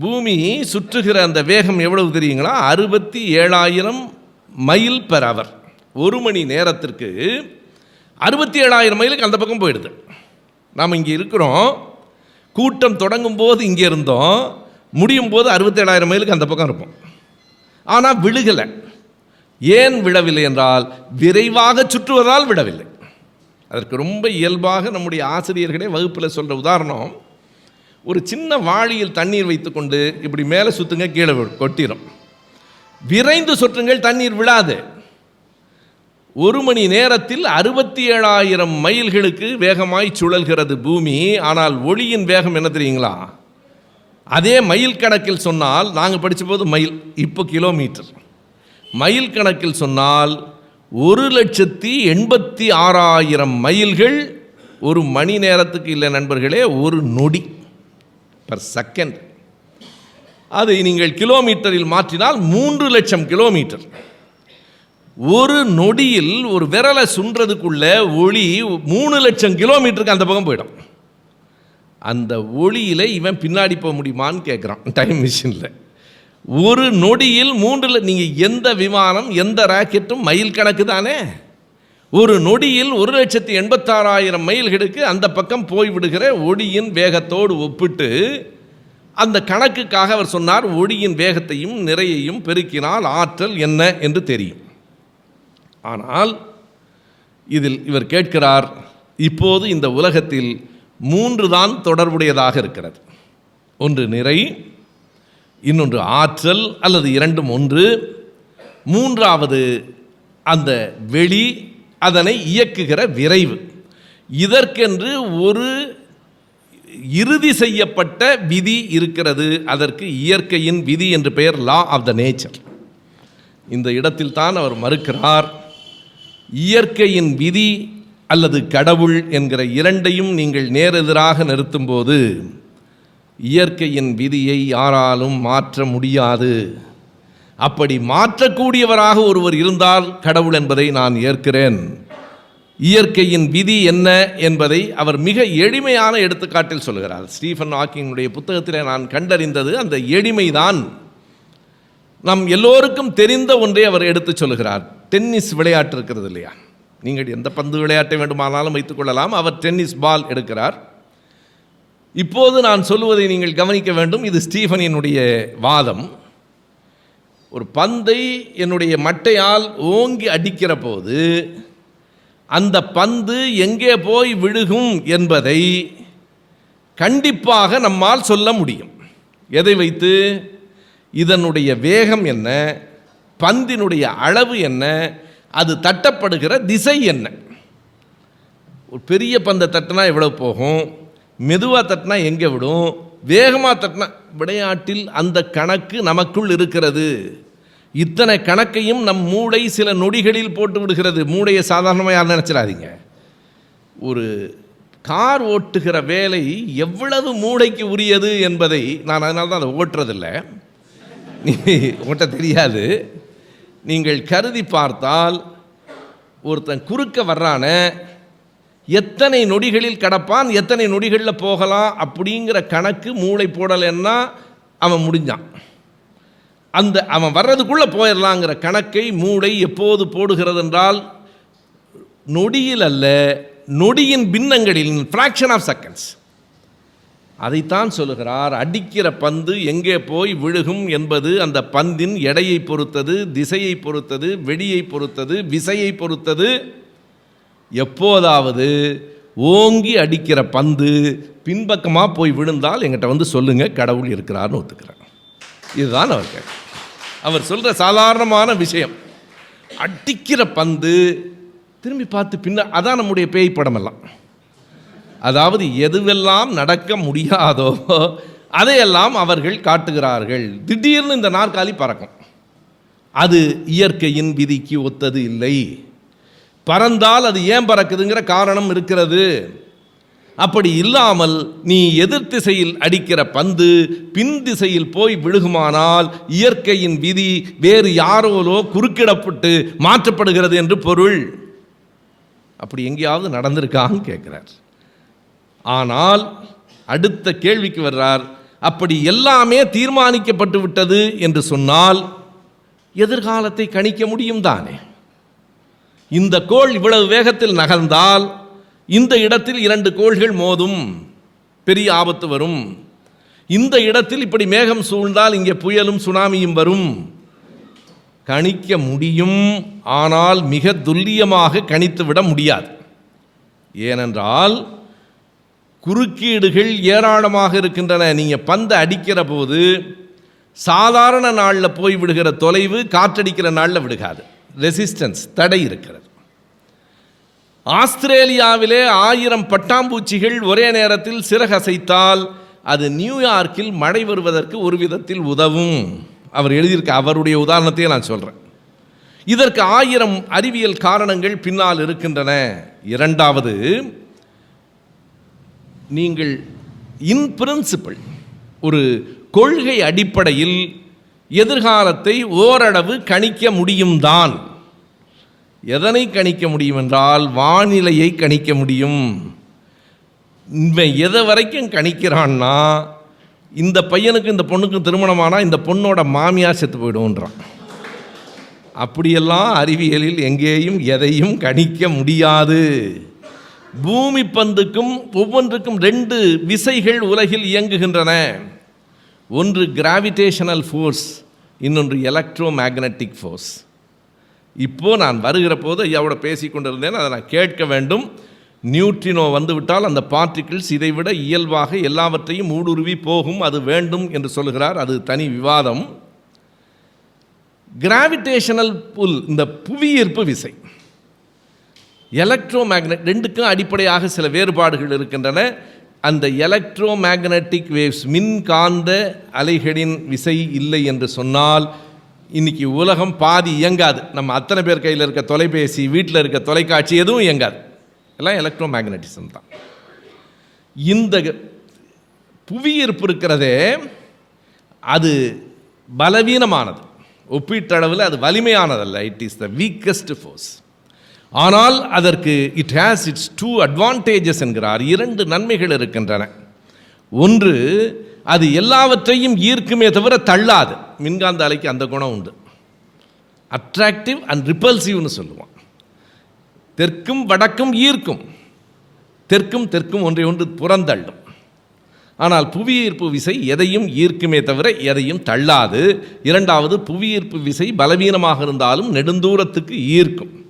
Speaker 1: பூமி சுற்றுகிற அந்த வேகம் எவ்வளவு தெரியுங்களா? அறுபத்தி ஏழாயிரம் மைல் பெர் அவர் ஒரு மணி நேரத்திற்கு அறுபத்தி ஏழாயிரம் மைலுக்கு அந்த பக்கம் போயிடுது. நாம் இங்கே இருக்கிறோம். கூட்டம் தொடங்கும் போது இங்கே இருந்தோம். முடியும் போது அறுபத்தேழாயிரம் மைலுக்கு அந்த பக்கம் இருப்போம். ஆனால் விழுகலை. ஏன் விழவில்லை என்றால் விரைவாக சுற்றுவதால் விடவில்லை அதற்கு ரொம்ப இயல்பாக நம்முடைய ஆசிரியர்களே வகுப்பில் சொல்கிற உதாரணம் ஒரு சின்ன வாளியில் தண்ணீர் வைத்துக்கொண்டு இப்படி மேலே சுற்றுங்க கீழே கொட்டிடும் விரைந்து சுற்றுங்கள் தண்ணீர் விழாது. ஒரு மணி நேரத்தில் அறுபத்தி ஏழாயிரம் மைல்களுக்கு வேகமாய் சுழல்கிறது பூமி. ஆனால் ஒளியின் வேகம் என்ன தெரியுங்களா? அதே மைல் கணக்கில் சொன்னால் நாங்கள் படித்த போது மைல் இப்போ கிலோமீட்டர். மைல் கணக்கில் சொன்னால் ஒரு லட்சத்தி எண்பத்தி ஆறாயிரம் மைல்கள் ஒரு மணி நேரத்துக்கு இல்லை நண்பர்களே ஒரு நொடி பர் செகண்ட் அதை நீங்கள் கிலோமீட்டரில் மாற்றினால் மூன்று லட்சம் கிலோமீட்டர். ஒரு நொடியில் ஒரு விரலை சுன்றதுக்குள்ள ஒளி மூணு லட்சம் கிலோமீட்டருக்கு அந்த பக்கம் போயிடும். அந்த ஒளியில் இவன் பின்னாடி போக முடியுமான்னு கேட்குறான் டைம் மிஷினில் ஒரு நொடியில் மூன்றில் நீங்கள் எந்த விமானம் எந்த ராக்கெட்டும் மைல் கணக்கு தானே? ஒரு நொடியில் ஒரு லட்சத்தி எண்பத்தாறாயிரம் மைல்களுக்கு அந்த பக்கம் போய்விடுகிற ஒளியின் வேகத்தோடு ஒப்பிட்டு அந்த கணக்குக்காக அவர் சொன்னார் ஒளியின் வேகத்தையும் நிறையையும் பெருக்கினால் ஆற்றல் என்ன என்று தெரியும். ஆனால் இதில் இவர் கேட்கிறார் இப்போது இந்த உலகத்தில் மூன்று தான் தொடர்புடையதாக இருக்கிறது. ஒன்று நிறை இன்னொன்று ஆற்றல் அல்லது இரண்டும் ஒன்று. மூன்றாவது அந்த வெளி அதனை இயக்குகிற விரைவு. இதற்கென்று ஒரு இறுதி செய்யப்பட்ட விதி இருக்கிறது. அதற்கு இயற்கையின் விதி என்று பெயர் லா ஆஃப் த நேச்சர் இந்த இடத்தில் தான் அவர் மறுக்கிறார். இயற்கையின் விதி அல்லது கடவுள் என்கிற இரண்டையும் நீங்கள் நேரெதிராக நிறுத்தும்போது இயற்கையின் விதியை யாராலும் மாற்ற முடியாது. அப்படி மாற்றக்கூடியவராக ஒருவர் இருந்தால் கடவுள் என்பதை நான் ஏற்கிறேன். இயற்கையின் விதி என்ன என்பதை அவர் மிக எளிமையான எடுத்துக்காட்டில் சொல்கிறார். ஸ்டீஃபன் ஹாக்கிங்குடைய புத்தகத்தில் நான் கண்டறிந்தது அந்த எளிமைதான். நம் எல்லோருக்கும் தெரிந்த ஒன்றை அவர் எடுத்து சொல்கிறார். டென்னிஸ் விளையாட்டு இருக்கிறது இல்லையா? நீங்கள் எந்த பந்து விளையாட்டை வேண்டுமானாலும் வைத்துக்கொள்ளலாம் அவர் டென்னிஸ் பால் எடுக்கிறார். இப்போது நான் சொல்லுவதை நீங்கள் கவனிக்க வேண்டும். இது ஸ்டீஃபனினுடைய வாதம். ஒரு பந்தை என்னுடைய மட்டையால் ஓங்கி அடிக்கிற போது அந்த பந்து எங்கே போய் விழுகும் என்பதை கண்டிப்பாக நம்மால் சொல்ல முடியும். எதை வைத்து? இதனுடைய வேகம் என்ன? பந்தினுடைய அளவு என்ன? அது தட்டப்படுகிற திசை என்ன? ஒரு பெரிய பந்தை தட்டினா எவ்வளோ போகும்? மெதுவாக தட்டினா எங்கே விடும்? வேகமாக தட்டினா விளையாட்டில் அந்த கணக்கு நமக்குள் இருக்கிறது. இத்தனை கணக்கையும் நம் மூளை சில நொடிகளில் போட்டு விடுகிறது. மூளையை சாதாரணமாக யாரும் நினச்சிடாதீங்க. ஒரு கார் ஓட்டுகிற வேலை எவ்வளவு மூளைக்கு உரியது என்பதை நான் அதனால தான் அதை ஓட்டுறதில்ல. நீ ஓட்ட தெரியாது. நீங்கள் கருதி பார்த்தால் ஒருத்தன் குறுக்க வர்றான எத்தனை நொடிகளில் கடப்பான் எத்தனை நொடிகளில் போகலாம் அப்படிங்கிற கணக்கு மூளை போடலைன்னா அவன் முடிஞ்சான். அந்த அவன் வர்றதுக்குள்ளே போயிடலாங்கிற கணக்கை மூளை எப்போது போடுகிறது என்றால் நொடியில் அல்ல நொடியின் பின்னங்களில் ஃப்ராக்ஷன் ஆஃப் செகண்ட்ஸ் அதைத்தான் சொல்லுகிறார் அடிக்கிற பந்து எங்கே போய் விழுகும் என்பது அந்த பந்தின் எடையை பொறுத்தது திசையை பொறுத்தது வெடியை பொறுத்தது விசையை பொறுத்தது. எப்போதாவது ஓங்கி அடிக்கிற பந்து பின்பக்கமாக போய் விழுந்தால் எங்கிட்ட வந்து சொல்லுங்க கடவுள் இருக்கிறார்னு ஒத்துக்கிறேன் இதுதான் அவர் கேட்க அவர் சொல்கிற சாதாரணமான விஷயம். அடிக்கிற பந்து திரும்பி பார்த்து பின்ன அதான் நம்முடைய பேய் படமெல்லாம். அதாவது எதுவெல்லாம் நடக்க முடியாதோ அதையெல்லாம் அவர்கள் காட்டுகிறார்கள். திடீர்னு இந்த நாற்காலி பறக்கும். அது இயற்கையின் விதிக்கு ஒத்தது இல்லை. பறந்தால் அது ஏன் பறக்குதுங்கிற காரணம் இருக்கிறது. அப்படி இல்லாமல் நீ எதிர் திசையில் அடிக்கிற பந்து பின் திசையில் போய் விழுகுமானால் இயற்கையின் விதி வேறு யாரோலோ குறுக்கிடப்பட்டு மாற்றப்படுகிறது என்று பொருள். அப்படி எங்கேயாவது நடந்திருக்கான்னு கேட்குறார். ஆனால் அடுத்த கேள்விக்கு வர்றார் அப்படி எல்லாமே தீர்மானிக்கப்பட்டு விட்டது என்று சொன்னால் எதிர்காலத்தை கணிக்க முடியும் தானே? இந்த கோள் இவ்வளவு வேகத்தில் நகர்ந்தால் இந்த இடத்தில் இரண்டு கோள்கள் மோதும் பெரிய ஆபத்து வரும். இந்த இடத்தில் இப்படி மேகம் சூழ்ந்தால் இங்கே புயலும் சுனாமியும் வரும். கணிக்க முடியும் ஆனால் மிக துல்லியமாக கணித்து விட முடியாது. ஏனென்றால் குறுக்கீடுகள் ஏராளமாக இருக்கின்றன. நீங்கள் பந்தை அடிக்கிற போது சாதாரண நாளில் போய் விடுகிற தொலைவு காற்றடிக்கிற நாளில் விடுகாது. ரெசிஸ்டன்ஸ் தடை இருக்கிறது. ஆஸ்திரேலியாவிலே ஆயிரம் பட்டாம்பூச்சிகள் ஒரே நேரத்தில் சிறகசைத்தால் அது நியூயார்க்கில் மழை வருவதற்கு ஒரு விதத்தில் உதவும். அவர் எழுதியிருக்க அவருடைய உதாரணத்தையே நான் சொல்கிறேன் இதற்கு ஆயிரம் அறிவியல் காரணங்கள் பின்னால் இருக்கின்றன. இரண்டாவது நீங்கள் இன் பிரின்சிபிள் ஒரு கொள்கை அடிப்படையில் எதிர்காலத்தை ஓரளவு கணிக்க முடியும் தான். எதனை கணிக்க முடியும் என்றால் வானிலையை கணிக்க முடியும். இவன் எதை வரைக்கும் கணிக்கிறான்னா இந்த பையனுக்கு இந்த பொண்ணுக்கு திருமணமானால் இந்த பொண்ணோட மாமியார் செத்து போயிடும்ன்றான். அப்படியெல்லாம் அறிவியலில் எங்கேயும் எதையும் கணிக்க முடியாது. பூமி பந்துக்கும் ஒவ்வொன்றுக்கும் ரெண்டு விசைகள் உலகில் இயங்குகின்றன. ஒன்று கிராவிடேஷனல் ஃபோர்ஸ் இன்னொன்று எலக்ட்ரோ மேக்னட்டிக் ஃபோர்ஸ் இப்போ நான் வருகிற போது ஐயாவோட பேசி கொண்டிருந்தேன். அதை நான் கேட்க வேண்டும். நியூட்ரினோ வந்துவிட்டால் அந்த பார்ட்டிகிள்ஸ் இதைவிட இயல்பாக எல்லாவற்றையும் ஊடுருவி போகும். அது வேண்டும் என்று சொல்கிறார். அது தனி விவாதம். கிராவிடேஷனல் புல் இந்த புவியீர்ப்பு விசை. எலக்ட்ரோ மேக்னெட் ரெண்டுக்கும் அடிப்படையாக சில வேறுபாடுகள் இருக்கின்றன. அந்த எலக்ட்ரோ மேக்னட்டிக் வேவ்ஸ் மின்காந்த அலைகளின் விசை இல்லை என்று சொன்னால் இன்றைக்கி உலகம் பாதி இயங்காது. நம்ம அத்தனை பேர் கையில் இருக்க தொலைபேசி வீட்டில் இருக்க தொலைக்காட்சி எதுவும் இயங்காது. எல்லாம் எலக்ட்ரோ மேக்னட்டிசம் தான். இந்த புவியீர்ப்பு இருக்கிறதே அது பலவீனமானது. ஒப்பீட்டளவில் அது வலிமையானதல்ல. It is the weakest force ஆனால் அதற்கு it has its two advantages என்கிறார். இரண்டு நன்மைகள் இருக்கின்றன. ஒன்று அது எல்லாவற்றையும் ஈர்க்குமே தவிர தள்ளாது. மின்காந்த அலைக்கு அந்த குணம் உண்டு. அட்ராக்டிவ் அண்ட் ரிப்பல்சிவ்னு சொல்லுவான் தெற்கும் வடக்கும் ஈர்க்கும். தெற்கும் தெற்கும் ஒன்றை ஒன்று புறந்தள்ளும். ஆனால் புவியீர்ப்பு விசை எதையும் ஈர்க்குமே தவிர எதையும் தள்ளாது. இரண்டாவது புவியீர்ப்பு விசை பலவீனமாக இருந்தாலும் நெடுந்தூரத்துக்கு ஈர்க்கும்.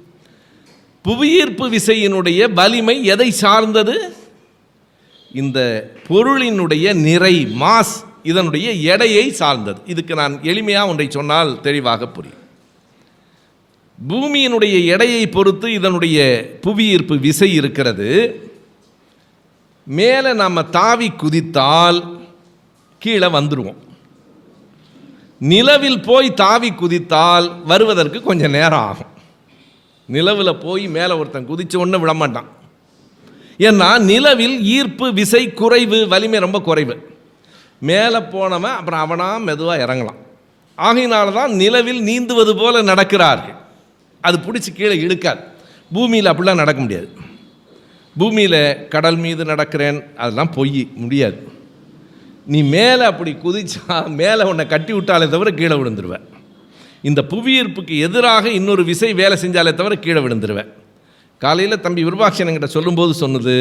Speaker 1: புவியீர்ப்பு விசையினுடைய வலிமை எதை சார்ந்தது? இந்த பொருளினுடைய நிறை மாஸ் இதனுடைய எடையை சார்ந்தது. இதுக்கு நான் எளிமையாக ஒன்றை சொன்னால் தெளிவாக புரியும். பூமியினுடைய எடையை பொறுத்து இதனுடைய புவியீர்ப்பு விசை இருக்கிறது. மேலே நம்ம தாவி குதித்தால் கீழே வந்துடுவோம் நிலவில் போய் தாவி குதித்தால் வருவதற்கு கொஞ்சம் நேரம் ஆகும். நிலவில் போய் மேலே ஒருத்தன் குதிச்ச ஒன்று விடமாட்டான். ஏன்னா நிலவில் ஈர்ப்பு விசை குறைவு வலிமை ரொம்ப குறைவு. மேலே போனவன் அப்புறம் அவனாக மெதுவாக இறங்கலாம். ஆகையினால தான் நிலவில் நீந்துவது போல நடக்கிறார்கள். அது பிடிச்சி கீழே இழுக்காது. பூமியில் அப்படிலாம் நடக்க முடியாது. பூமியில் கடல் மீது நடக்கிறேன் அதெல்லாம் பொய் முடியாது. நீ மேலே அப்படி குதிச்சா மேலே உன்னை கட்டி விட்டாலே தவிர கீழே விழுந்துருவேன் இந்த புவியீர்ப்புக்கு எதிராக இன்னொரு விசை வேலை செஞ்சாலே தவிர கீழே விழுந்துருவேன். காலையில் தம்பி விருபாட்சன் என்கிட்ட சொல்லும்போது சொன்னது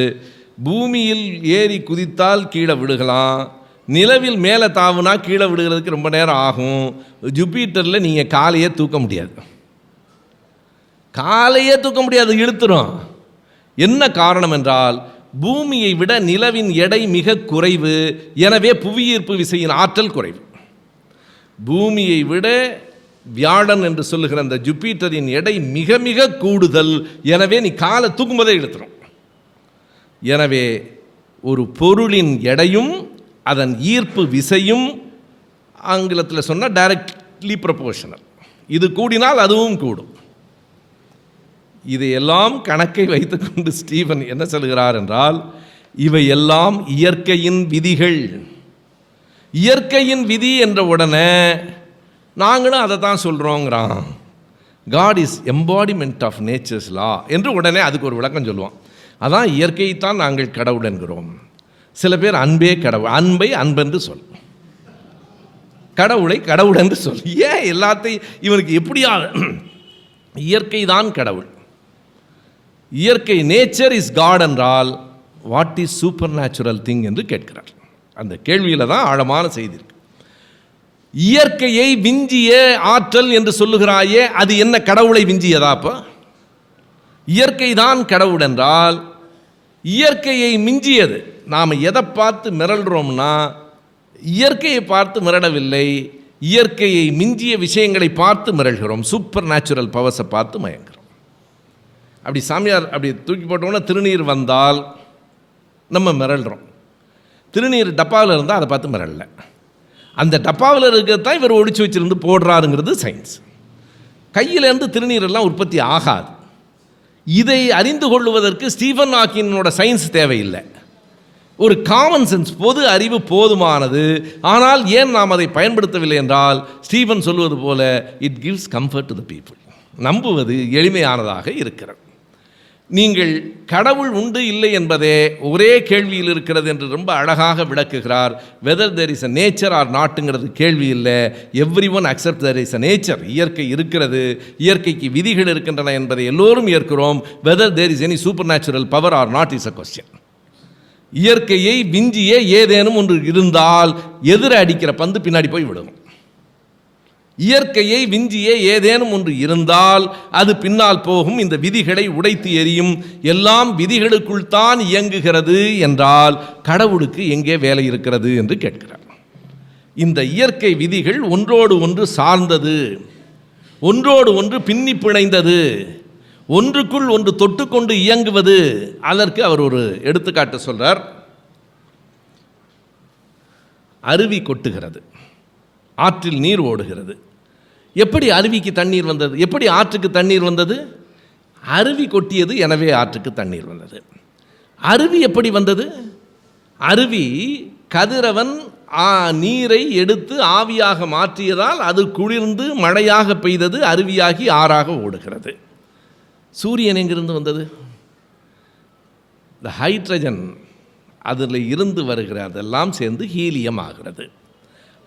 Speaker 1: பூமியில் ஏறி குதித்தால் கீழே விழுகலாம் நிலவில் மேலே தாவுனா கீழே விழுகிறதுக்கு ரொம்ப நேரம் ஆகும் ஜூபிட்டரில் நீங்கள் காலையே தூக்க முடியாது. காலையே தூக்க முடியாது இழுத்துரும். என்ன காரணம் என்றால் பூமியை விட நிலவின் எடை மிக குறைவு எனவே புவியீர்ப்பு விசையின் ஆற்றல் குறைவு. பூமியை விட வியாழன் என்று சொல்லுகிற அந்த ஜூபிட்டரின் எடை மிக மிக கூடுதல். எனவே நீ காலை தூக்கும்போதே இழுத்துரும். எனவே ஒரு பொருளின் எடையும் அதன் ஈர்ப்பு விசையும் ஆங்கிலத்தில் சொன்னால் டைரக்ட்லி ப்ரொபோஷனல் இது கூடினால் அதுவும் கூடும். இதையெல்லாம் கணக்கை வைத்துக்கொண்டு ஸ்டீவன் என்ன சொல்கிறார் என்றால் இவையெல்லாம் இயற்கையின் விதிகள். இயற்கையின் விதி என்ற உடனே நாங்களும் அதை தான் சொல்கிறோங்கிறான் God is embodiment of nature's law என்று உடனே அதுக்கு ஒரு விளக்கம் சொல்லுவோம் அதான் இயற்கையைத்தான் நாங்கள் கடவுள் என்கிறோம். சில பேர் அன்பே கடவுள் அன்பை அன்பென்று சொல். கடவுளை கடவுள் என்று சொல். ஏன் எல்லாத்தையும் இவனுக்கு எப்படியா இயற்கை தான் கடவுள். இயற்கை நேச்சர் இஸ் காட் என்றால் what is supernatural thing என்று கேட்கிறார். அந்த கேள்வியில் தான் ஆழமான செய்தி இருக்கு. இயற்கையை விஞ்சிய ஆற்றல் என்று சொல்லுகிறாயே அது என்ன கடவுளை விஞ்சியதா அப்போ? இயற்கை தான் கடவுள் என்றால் இயற்கையை மிஞ்சியது. நாம் எதை பார்த்து மிரள்றோம்னா இயற்கையை பார்த்து மிரளவில்லை இயற்கையை மிஞ்சிய விஷயங்களை பார்த்து மிரள்கிறோம். சூப்பர் நேச்சுரல் பவர்ஸை பார்த்து மயங்குறோம் அப்படி சாமியார் அப்படி தூக்கி போட்டோம்னா திருநீர் வந்தால் நம்ம மிரள்றோம். திருநீர் டப்பாவில் இருந்தால் அதை பார்த்து மிரளல. அந்த டப்பாவில் இருக்கிறது தான் இவர் ஒழிச்சு வச்சிருந்து போடுறாருங்கிறது சயின்ஸ் கையிலேருந்து திருநீரெல்லாம் உற்பத்தி ஆகாது. இதை அறிந்து கொள்வதற்கு ஸ்டீஃபன் ஹாக்கினோட சயின்ஸ் தேவையில்லை. ஒரு காமன் சென்ஸ் பொது அறிவு போதுமானது. ஆனால் ஏன் நாம் அதை பயன்படுத்தவில்லை என்றால் ஸ்டீஃபன் சொல்வது போல it gives comfort to the people நம்புவது எளிமையானதாக இருக்கிறது. நீங்கள் கடவுள் உண்டு இல்லை என்பதே ஒரே கேள்வியில் இருக்கிறது என்று ரொம்ப அழகாக விளக்குகிறார். Whether there is a nature or நாட்டுங்கிறது கேள்வி இல்லை. Everyone accept there is a nature இயற்கை இருக்கிறது. இயற்கைக்கு விதிகள் இருக்கின்றன என்பதை எல்லோரும் ஏற்கிறோம். Whether there is any supernatural power or not is a question இயற்கையை விஞ்சிய ஏதேனும் ஒன்று இருந்தால் எதிர அடிக்கிற பந்து பின்னாடி போய் விடும். இயற்கையை விஞ்சிய ஏதேனும் ஒன்று இருந்தால் அது பின்னால் போகும் இந்த விதிகளை உடைத்து எறியும். எல்லாம் விதிகளுக்குள் தான் இயங்குகிறது என்றால் கடவுளுக்கு எங்கே வேலை இருக்கிறது என்று கேட்கிறார். இந்த இயற்கை விதிகள் ஒன்றோடு ஒன்று சார்ந்தது. ஒன்றோடு ஒன்று பின்னி பிணைந்தது. ஒன்றுக்குள் ஒன்று தொட்டுக்கொண்டு இயங்குவது. அதற்கு அவர் ஒரு எடுத்துக்காட்டு சொல்றார். அருவி கொட்டுகிறது. ஆற்றில் நீர் ஓடுகிறது. எப்படி அருவிக்கு தண்ணீர் வந்தது? எப்படி ஆற்றுக்கு தண்ணீர் வந்தது? அருவி கொட்டியது எனவே ஆற்றுக்கு தண்ணீர் வந்தது. அருவி எப்படி வந்தது? அருவி கதிரவன் நீரை எடுத்து ஆவியாக மாற்றியதால் அது குளிர்ந்து மழையாக பெய்தது அருவியாகி ஆறாக ஓடுகிறது. சூரியன் எங்கிருந்து வந்தது? இந்த ஹைட்ரஜன் அதில் இருந்து வருகிற அதெல்லாம் சேர்ந்து ஹீலியம் ஆகிறது.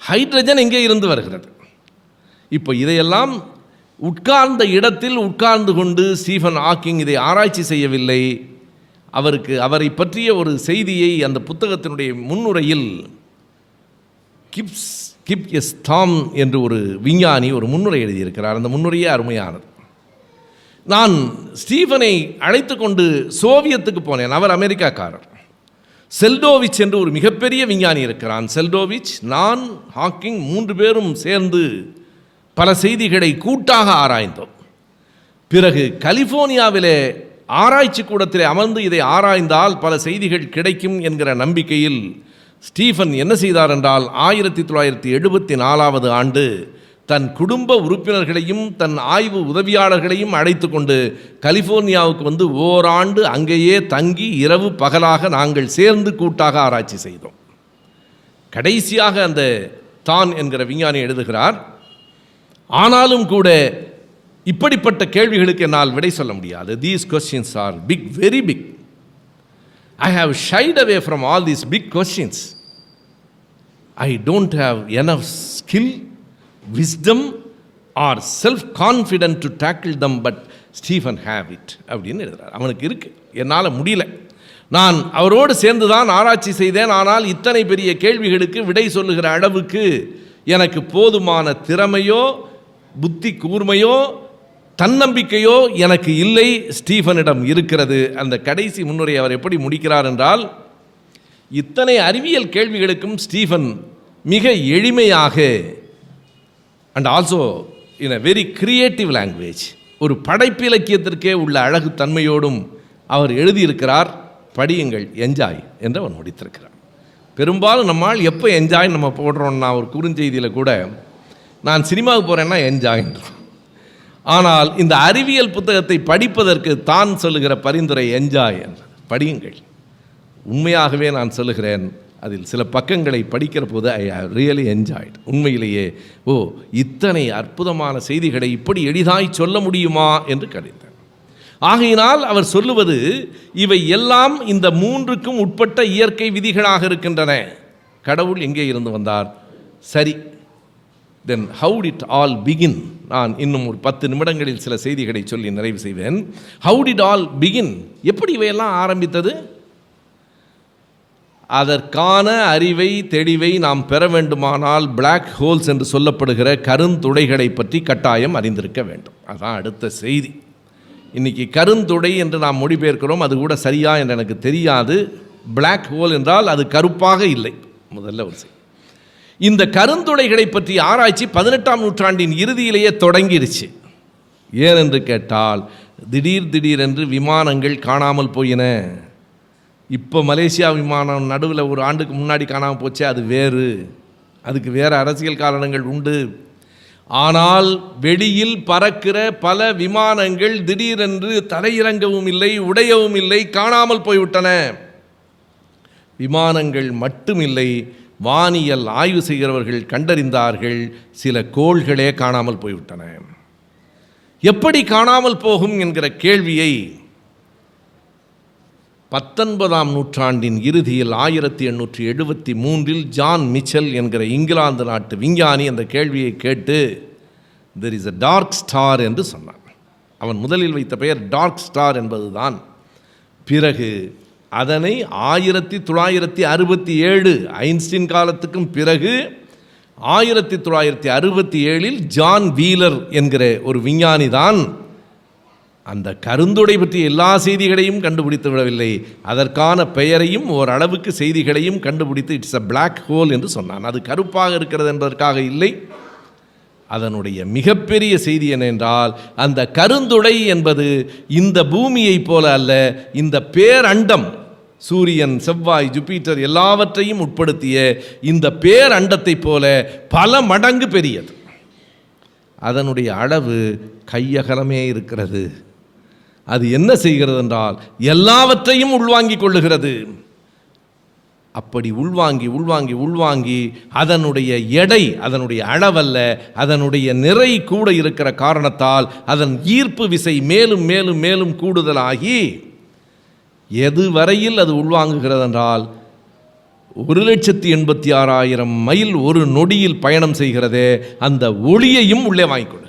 Speaker 1: ஹைட்ரஜன் எங்கே இருந்து வருகிறது? இப்போ இதையெல்லாம் உட்கார்ந்த இடத்தில் உட்கார்ந்து கொண்டு ஸ்டீஃபன் ஹாக்கிங் இதை ஆராய்ச்சி செய்யவில்லை. அவருக்கு அவரை பற்றிய ஒரு செய்தியை அந்த புத்தகத்தினுடைய முன்னுரையில் கிப்ஸ் கிப் எஸ் டாம் என்று ஒரு விஞ்ஞானி ஒரு முன்னுரை எழுதியிருக்கிறார். அந்த முன்னுரையே அருமையானது. நான் ஸ்டீஃபனை அழைத்து கொண்டு சோவியத்துக்கு போனேன். அவர் அமெரிக்காக்காரர். செல்டோவிச் என்று ஒரு மிகப்பெரிய விஞ்ஞானி இருக்கிறான். செல்டோவிச் நான் ஹாக்கிங் மூன்று பேரும் சேர்ந்து பல செய்திகளை கூட்டாக ஆராய்ந்தோம். பிறகு கலிஃபோர்னியாவிலே ஆராய்ச்சி கூடத்திலே அமர்ந்து இதை ஆராய்ந்தால் பல செய்திகள் கிடைக்கும் என்கிற நம்பிக்கையில் ஸ்டீஃபன் என்ன செய்தார் என்றால் ஆயிரத்தி தொள்ளாயிரத்தி எழுபத்தி நாலாவது ஆண்டு தன் குடும்ப உறுப்பினர்களையும் தன் ஆய்வு உதவியாளர்களையும் அழைத்து கொண்டு கலிஃபோர்னியாவுக்கு வந்து ஓராண்டு அங்கேயே தங்கி இரவு பகலாக நாங்கள் சேர்ந்து கூட்டாக ஆராய்ச்சி செய்தோம். கடைசியாக அந்த தான் என்கிற விஞ்ஞானி எழுதுகிறார் ஆனாலும் கூட இப்படிப்பட்ட கேள்விகளுக்கு என்னால் விடை சொல்ல முடியாது. These questions are big very big I have shied away from all these big questions I don't have enough skill wisdom or self confident to tackle them but Stephen have it அப்படின்னு எழுதுறார். அவனுக்கு இருக்கு. என்னால் முடியல. நான் அவரோடு சேர்ந்து தான் ஆராய்ச்சி செய்தேன் ஆனால் இத்தனை பெரிய கேள்விகளுக்கு விடை சொல்லுகிற அளவுக்கு எனக்கு போதுமான திறமையோ புத்தி கூர்மையோ தன்னம்பிக்கையோ எனக்கு இல்லை ஸ்டீஃபனிடம் இருக்கிறது. அந்த கடைசி முன்னுரை அவர் எப்படி முடிக்கிறார் என்றால் இத்தனை அறிவியல் கேள்விகளுக்கும் ஸ்டீஃபன் மிக எளிமையாக and also in a very creative language ஒரு படைப்பிலக்கியத்திற்கே உள்ள அழகு தன்மையோடும் அவர் எழுதியிருக்கிறார் படியுங்கள் என்ஜாய் என்று அவர் முடித்திருக்கிறார். பெரும்பாலும் நம்மால் எப்போ என்ஜாய் நம்ம போடுறோம்னா ஒரு குறுஞ்செய்தியில் கூட நான் சினிமாவுக்கு போகிறேன்னா என்ஜாய்ன்றோம் ஆனால் இந்த அறிவியல் புத்தகத்தை படிப்பதற்கு தான் சொல்லுகிற பரிந்துரை என்ஜாய் என்று படியுங்கள். உண்மையாகவே நான் சொல்லுகிறேன் அதில் சில பக்கங்களை படிக்கிற போது ஐ ஹவ் ரியலி என்ஜாய்ட் உண்மையிலேயே ஓ இத்தனை அற்புதமான செய்திகளை இப்படி எளிதாய் சொல்ல முடியுமா என்று கருத்தேன் ஆகையினால் அவர் சொல்லுவது இவை எல்லாம் இந்த மூன்றுக்கும் உட்பட்ட இயற்கை விதிகளாக இருக்கின்றன. கடவுள் எங்கே இருந்து வந்தார்? சரி then how did all begin நான் இன்னும் ஒரு பத்து நிமிடங்களில் சில செய்திகளை சொல்லி நிறைவு செய்வேன். ஹவு டிட் ஆல் பிகின் எப்படி இவையெல்லாம் ஆரம்பித்தது? அதற்கான அறிவை தெளிவை நாம் பெற வேண்டுமானால் பிளாக் ஹோல்ஸ் என்று சொல்லப்படுகிற கருந்துடைகளை பற்றி கட்டாயம் அறிந்திருக்க வேண்டும். அதான் அடுத்த செய்தி. இன்னைக்கு கருந்துடை என்று நாம் மொழிபெயர்க்கிறோம் அது கூட சரியா என்று எனக்கு தெரியாது. பிளாக் ஹோல் என்றால் அது கருப்பாக இல்லை. முதல்ல ஒரு செய்தி. இந்த கருந்துளைகளை பற்றி ஆராய்ச்சி பதினெட்டாம் நூற்றாண்டின் இறுதியிலேயே தொடங்கிருச்சு. ஏனென்று கேட்டால் திடீர் திடீரென்று விமானங்கள் காணாமல் போயின. இப்போ மலேசியா விமானம் நடுவில் ஒரு ஆண்டுக்கு முன்னாடி காணாமல் போச்சே அது வேறு. அதுக்கு வேறு அரசியல் காரணங்கள் உண்டு. ஆனால் வெளியில் பறக்கிற பல விமானங்கள் திடீரென்று தலையிறங்கவும் இல்லை உடையவும் இல்லை காணாமல் போய்விட்டன. விமானங்கள் மட்டுமில்லை வானியல் ஆய்வு செய்கிறவர்கள் கண்டறிந்தார்கள் சில கோள்களே காணாமல் போய்விட்டன. எப்படி காணாமல் போகும் என்கிற கேள்வியை பத்தொன்பதாம் நூற்றாண்டின் இறுதியில் ஆயிரத்தி எண்ணூற்றி எழுபத்தி மூன்றில் ஜான் மிச்சல் என்கிற இங்கிலாந்து நாட்டு விஞ்ஞானி அந்த கேள்வியை கேட்டு there is a dark star என்று சொன்னான். அவன் முதலில் வைத்த பெயர் டார்க் ஸ்டார் என்பதுதான். பிறகு அதனை ஆயிரத்தி தொள்ளாயிரத்தி அறுபத்தி ஏழு ஐன்ஸ்டீன் காலத்துக்கும் பிறகு ஆயிரத்தி தொள்ளாயிரத்தி அறுபத்தி ஏழில் ஜான் வீலர் என்கிற ஒரு விஞ்ஞானி தான் அந்த கருந்துடை பற்றிய எல்லா செய்திகளையும் கண்டுபிடித்து விடவில்லை. அதற்கான பெயரையும் ஓரளவுக்கு செய்திகளையும் கண்டுபிடித்து இட்ஸ் அ பிளாக் ஹோல் என்று சொன்னான். அது கருப்பாக இருக்கிறது என்பதற்காக இல்லை. அதனுடைய மிகப்பெரிய செய்தி என்னென்றால் அந்த கருந்துடை என்பது இந்த பூமியைப் போல அல்ல இந்த பேரண்டம் சூரியன் செவ்வாய் ஜூபிட்டர் எல்லாவற்றையும் உட்படுத்திய இந்த பேரண்டத்தைப் போல பல மடங்கு பெரியது. அதனுடைய அளவு கையகலமே இருக்கிறது. அது என்ன செய்கிறது என்றால் எல்லாவற்றையும் உள்வாங்கிக் கொள்ளுகிறது. அப்படி உள்வாங்கி உள்வாங்கி உள்வாங்கி அதனுடைய எடை அதனுடைய அளவல்ல அதனுடைய நிறை கூட இருக்கிற காரணத்தால் அதன் ஈர்ப்பு விசை மேலும் மேலும் மேலும் கூடுதலாகி எது வரையில் அது உள்வாங்குகிறது என்றால் ஒரு லட்சத்தி எண்பத்தி ஆறாயிரம் மைல் ஒரு நொடியில் பயணம் செய்கிறதே அந்த ஒளியையும் உள்ளே வாங்கிக் கொள்ளுகிறது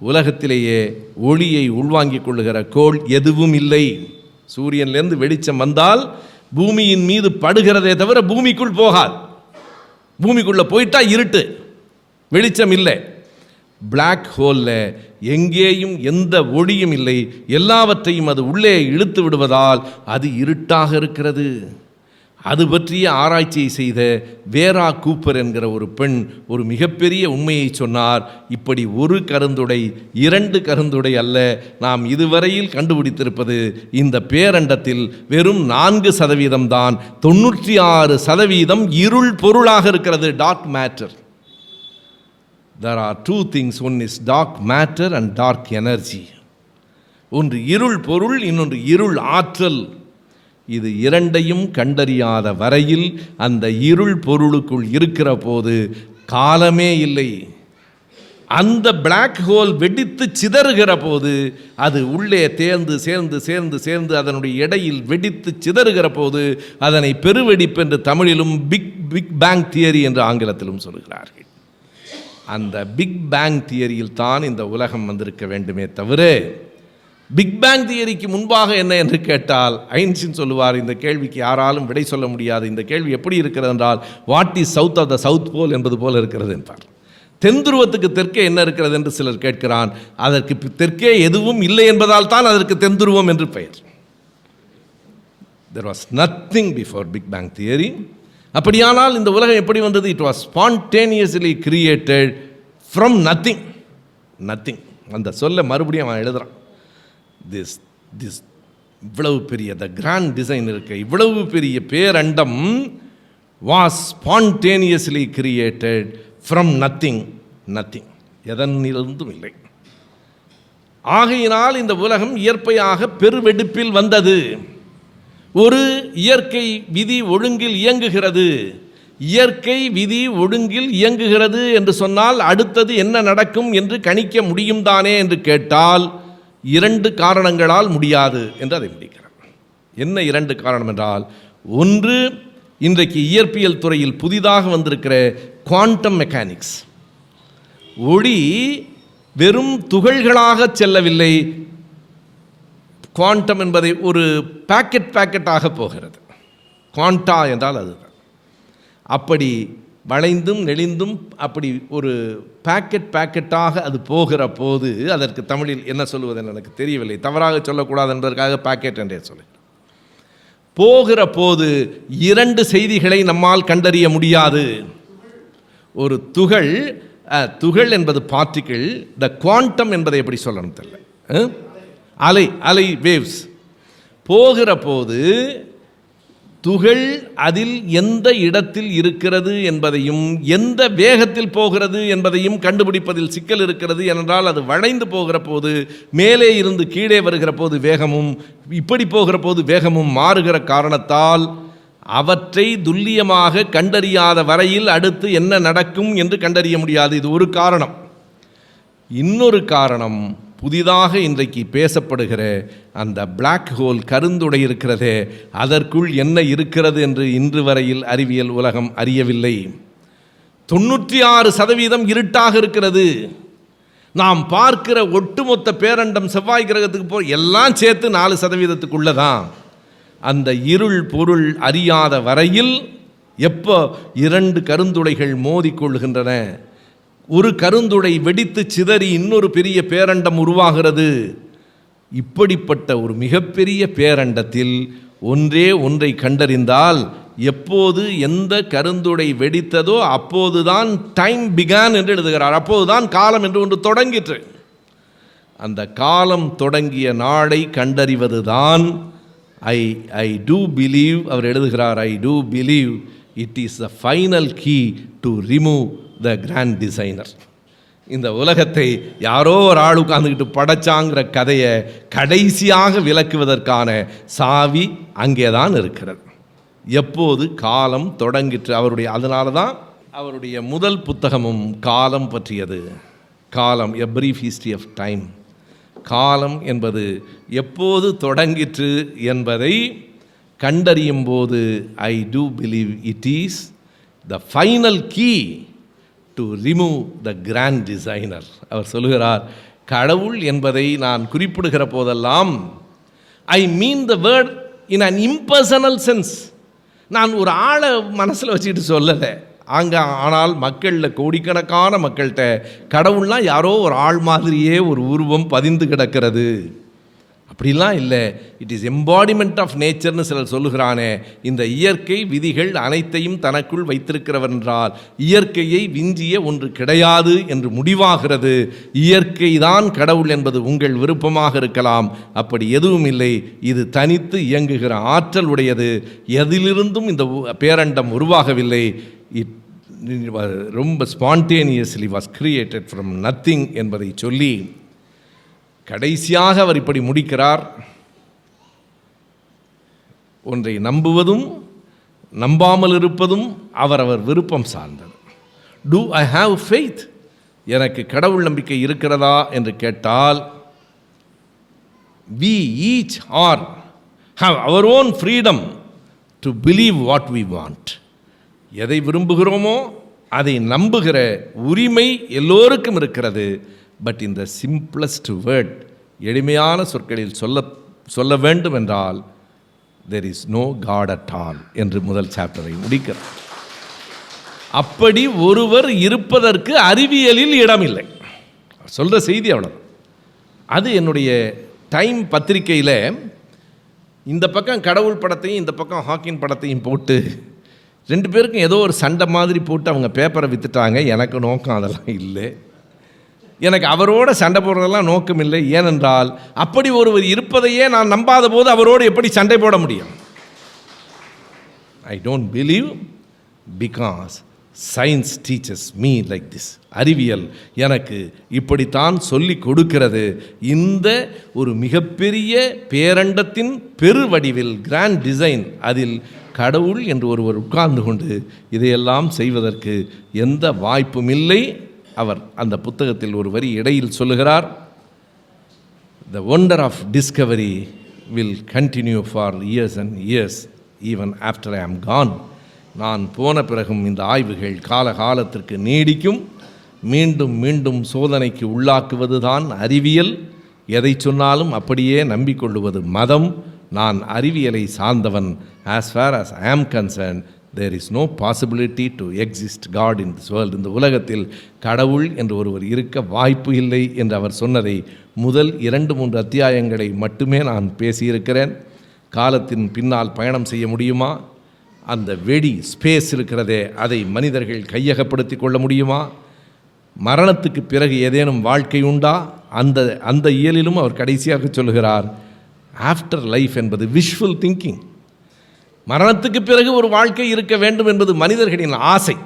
Speaker 1: உலகத்திலேயே ஒளியை உள்வாங்கிக் கொள்ளுகிற கோள் எதுவும் இல்லை. சூரியன்லேருந்து வெளிச்சம் வந்தால் பூமியின் மீது படுகிறதே தவிர பூமிக்குள் போகாது. பூமிக்குள்ளே போயிட்டா இருட்டு. வெளிச்சம் இல்லை. பிளாக் ஹோலில் எங்கேயும் எந்த ஒளியும் இல்லை. எல்லாவற்றையும் அது உள்ளே இழுத்து விடுவதால் அது இருட்டாக இருக்கிறது. அது பற்றிய ஆராய்ச்சியை செய்த வேரா கூப்பர் என்கிற ஒரு பெண் ஒரு மிகப்பெரிய உண்மையை சொன்னார். இப்படி ஒரு கருந்துடை இரண்டு கருந்துடை அல்ல. நாம் இதுவரையில் கண்டுபிடித்திருப்பது இந்த பேரண்டத்தில் வெறும் நான்கு சதவீதம் தான் தொண்ணூற்றி ஆறு சதவீதம் இருள் பொருளாக இருக்கிறது dot matter there are two things one is dark matter and dark energy ஒன்று இருள் பொருள் இன்னொன்று இருள் ஆற்றல். இது இரண்டையும் கண்டறியாத வரையில் அந்த இருள் பொருளுக்குள் இருக்கிற போது காலமே இல்லை. அந்த பிளாக் ஹோல் வெடித்து சிதறுகிற போது அது உள்ளே தேர்ந்து சேர்ந்து சேர்ந்து சேர்ந்து அதனுடைய எடையில் வெடித்து சிதறுகிற போது அதனை பெருவெடிப்பு என்று தமிழிலும் பிக் பிக் பேங் தியரி என்று ஆங்கிலத்திலும் சொல்கிறார்கள். அந்த பிக் பேங் தியரியில் தான் இந்த உலகம் வந்திருக்க வேண்டுமே தவிர பிக் பேங் தியரிக்கு முன்பாக என்ன என்று கேட்டால் ஐன்ஸ்டின் சொல்லுவார் இந்த கேள்விக்கு யாராலும் விடை சொல்ல முடியாது. இந்த கேள்வி எப்படி இருக்கிறது என்றால் what is south of the south pole என்பது போல் இருக்கிறது என்றார். தென் துருவத்துக்கு தெற்கே என்ன இருக்கிறது என்று சிலர் கேட்கிறான். அதற்கு தெற்கே எதுவும் இல்லை என்பதால் தான் அதற்கு தென் துருவம் என்று பெயர். There was nothing before big bang theory அப்படியானால் இந்த உலகம் எப்படி வந்தது? It was spontaneously created from nothing nothing அந்த சொல்ல மறுபடியும் அவன் எழுதுகிறான் திஸ் திஸ் இவ்வளவு பெரிய த கிராண்ட் டிசைன் இருக்க. இவ்வளவு பெரிய பேரண்டம் was spontaneously created from nothing nothing எதனிலிருந்தும் இல்லை. ஆகையினால் இந்த உலகம் இயற்பையாக பெருவெடுப்பில் வந்தது. ஒரு இயற்கை விதி ஒழுங்கில் இயங்குகிறது. இயற்கை விதி ஒழுங்கில் இயங்குகிறது என்று சொன்னால் அடுத்தது என்ன நடக்கும் என்று கணிக்க முடியும் தானே என்று கேட்டால் இரண்டு காரணங்களால் முடியாது என்று அதை முடிக்கிறார். என்ன இரண்டு காரணம் என்றால் ஒன்று இன்றைக்கு இயற்பியல் துறையில் புதிதாக வந்திருக்கிற குவாண்டம் மெக்கானிக்ஸ் ஒளி வெறும் துகள்களாக செல்லவில்லை குவாண்டம் என்பதை ஒரு பேக்கெட் பேக்கெட்டாக போகிறது. குவாண்டா என்றால் அதுதான். அப்படி வளைந்தும் நெளிந்தும் அப்படி ஒரு பாக்கெட் பேக்கெட்டாக அது போகிற போது அதற்கு தமிழில் என்ன சொல்லுவது எனக்கு தெரியவில்லை. தவறாக சொல்லக்கூடாது என்பதற்காக பாக்கெட் என்றே சொல்லுகிறேன் போகிற போது இரண்டு செய்திகளை நம்மால் கண்டறிய முடியாது. ஒரு துகள் துகள் என்பது பார்ட்டிக்கிள் த குவாண்டம் என்பதை எப்படி சொல்லணும் தெரியல. அலை அலை வேவ்ஸ் போகிற போது துகள் அதில் எந்த இடத்தில் இருக்கிறது என்பதையும் எந்த வேகத்தில் போகிறது என்பதையும் கண்டுபிடிப்பதில் சிக்கல் இருக்கிறது என்றால் அது வளைந்து போகிற போது மேலே இருந்து கீழே வருகிற போது வேகமும் இப்படி போகிற போது வேகமும் மாறுகிற காரணத்தால் அவற்றை துல்லியமாக கண்டறியாத வரையில் அடுத்து என்ன நடக்கும் என்று கண்டறிய முடியாது. இது ஒரு காரணம். இன்னொரு காரணம் புதிதாக இன்றைக்கு பேசப்படுகிற அந்த பிளாக் ஹோல் கருந்துடை இருக்கிறதே அதற்குள் என்ன இருக்கிறது என்று இன்று வரையில் அறிவியல் உலகம் அறியவில்லை. தொண்ணூற்றி ஆறு சதவீதம் இருட்டாக இருக்கிறது. நாம் பார்க்கிற ஒட்டுமொத்த பேரண்டம் செவ்வாய் கிரகத்துக்கு போ எல்லாம் சேர்த்து நாலு சதவீதத்துக்குள்ளே தான் அந்த இருள் பொருள் அறியாத வரையில் எப்போ இரண்டு கருந்துடைகள் மோதிக்கொள்கின்றன ஒரு கருந்துடை வெடித்து சிதறி இன்னொரு பெரிய பேரண்டம் உருவாகிறது. இப்படிப்பட்ட ஒரு மிகப்பெரிய பேரண்டத்தில் ஒன்றே ஒன்றை கண்டறிந்தால் எப்போது எந்த கருந்துடை வெடித்ததோ அப்போதுதான் டைம் பிகான் என்று எழுதுகிறார். அப்போதுதான் காலம் என்று ஒன்று தொடங்கிற்று. அந்த காலம் தொடங்கிய நாளை கண்டறிவதுதான் ஐ ஐ டூ பிலீவ் அவர் எழுதுகிறார். I do believe it is the final key to remove the grand designer இந்த உலகத்தை யாரோ ஒரு ஆள் உட்காந்துக்கிட்டு படைச்சாங்கிற கதையை கடைசியாக விளக்குவதற்கான சாவி அங்கே தான் இருக்கிறது. எப்போது காலம் தொடங்கிற்று அவருடைய அதனால தான் அவருடைய முதல் புத்தகமும் காலம் பற்றியது. காலம் a brief history of time காலம் என்பது எப்போது தொடங்கிற்று என்பதை கண்டறியும் போது I do believe it is the final key to remove the grand designer அவர் சொல்லுகிறார் கடவுள் என்பதை நான் குறிப்பிடுகிற போதெல்லாம் I mean the word in an impersonal sense நான் ஒரு ஆளை மனசில் வச்சுக்கிட்டு சொல்லலை. அங்கே ஆனால் மக்களில் கோடிக்கணக்கான மக்கள்கிட்ட கடவுள்லாம் யாரோ ஒரு ஆள் மாதிரியே ஒரு உருவம் பதிந்து கிடக்கிறது. அப்படிலாம் இல்லை. இட் இஸ் எம்பாடிமெண்ட் ஆஃப் நேச்சர்னு சிலர் சொல்லுகிறானே. இந்த இயற்கை விதிகள் அனைத்தையும் தனக்குள் வைத்திருக்கிறவர் என்றால் இயற்கையை விஞ்சிய ஒன்று கிடையாது என்று முடிவாகிறது. இயற்கை தான் கடவுள் என்பது உங்கள் விருப்பமாக இருக்கலாம். அப்படி எதுவும் இல்லை. இது தனித்து இயங்குகிற ஆற்றல் உடையது. எதிலிருந்தும் இந்த பேரண்டம் உருவாகவில்லை. இட் ரொம்ப spontaneously was created from nothing என்பதை சொல்லி கடைசியாக அவர் இப்படி முடிக்கிறார். ஒன்றை நம்புவதும் நம்பாமல் இருப்பதும் அவரவர் விருப்பம் சார்ந்தது. டு ஐ ஹாவ் ஃபெய்த் எனக்கு கடவுள் நம்பிக்கை இருக்கிறதா என்று கேட்டால் we each are have our own freedom to believe what we want எதை விரும்புகிறோமோ அதை நம்புகிற உரிமை எல்லோருக்கும் இருக்கிறது. பட் இந்த சிம்பிளஸ்ட் வேர்ட் எளிமையான சொற்களில் சொல்ல சொல்ல வேண்டும் என்றால் there is no God at all என்று முதல் சாப்டரை முடிக்கிறார் அப்படி ஒருவர் இருப்பதற்கு அறிவியலில் இடமில்லை. சொல்கிற செய்தி அவ்வளோ அது என்னுடைய டைம் பத்திரிக்கையில் இந்த பக்கம் கடவுள் படத்தையும் இந்த பக்கம் ஹாக்கின் படத்தையும் போட்டு ரெண்டு பேருக்கும் ஏதோ ஒரு சண்டை மாதிரி போட்டு அவங்க பேப்பரை விற்றுட்டாங்க எனக்கு நோக்கம் அதெல்லாம் இல்லை. எனக்கு அவரோட சண்டை போடுறதெல்லாம் நோக்கம் இல்லை ஏனென்றால் அப்படி ஒருவர் இருப்பதையே நான் நம்பாத போது அவரோடு எப்படி சண்டை போட முடியும்? I don't believe because science teachers me like this அறிவியல் எனக்கு இப்படித்தான் சொல்லி கொடுக்கிறது. இந்த ஒரு மிகப்பெரிய பேரண்டத்தின் பெருவடிவில் கிராண்ட் டிசைன் அதில் கடவுள் என்று ஒருவர் உட்கார்ந்து கொண்டு இதையெல்லாம் செய்வதற்கு எந்த வாய்ப்பும் இல்லை அவர் அந்த புத்தகத்தில் ஒரு வரி இடையில் சொல்லுகிறார் the wonder of discovery will continue for years and years even after I am gone நான் போன பிறகும் இந்த ஆய்வுகள் காலகாலத்திற்கு நீடிக்கும். மீண்டும் மீண்டும் சோதனைக்கு உள்ளாக்குவது தான் அறிவியல். எதை சொன்னாலும் அப்படியே நம்பிக்கொள்ளுவது மதம். நான் அறிவியலை சார்ந்தவன். As far as I am concern there is no possibility to exist God in this world இந்த உலகத்தில் கடவுள் என்று ஒருவர் இருக்க வாய்ப்பு இல்லை என்று அவர் சொன்னதை முதல் இரண்டு மூன்று அத்தியாயங்களை மட்டுமே நான் பேசியிருக்கிறேன். காலத்தின் பின்னால் பயணம் செய்ய முடியுமா? அந்த வெடி ஸ்பேஸ் இருக்கிறதே அதை மனிதர்கள் கையகப்படுத்தி கொள்ள முடியுமா? மரணத்துக்கு பிறகு ஏதேனும் வாழ்க்கை உண்டா? அந்த அந்த இயலிலும் அவர் கடைசியாக சொல்லுகிறார் ஆஃப்டர் லைஃப் என்பது விஷுவல் திங்கிங் மரணத்துக்கு பிறகு ஒரு வாழ்க்கை இருக்க வேண்டும் என்பது மனிதர்களின் ஆசை.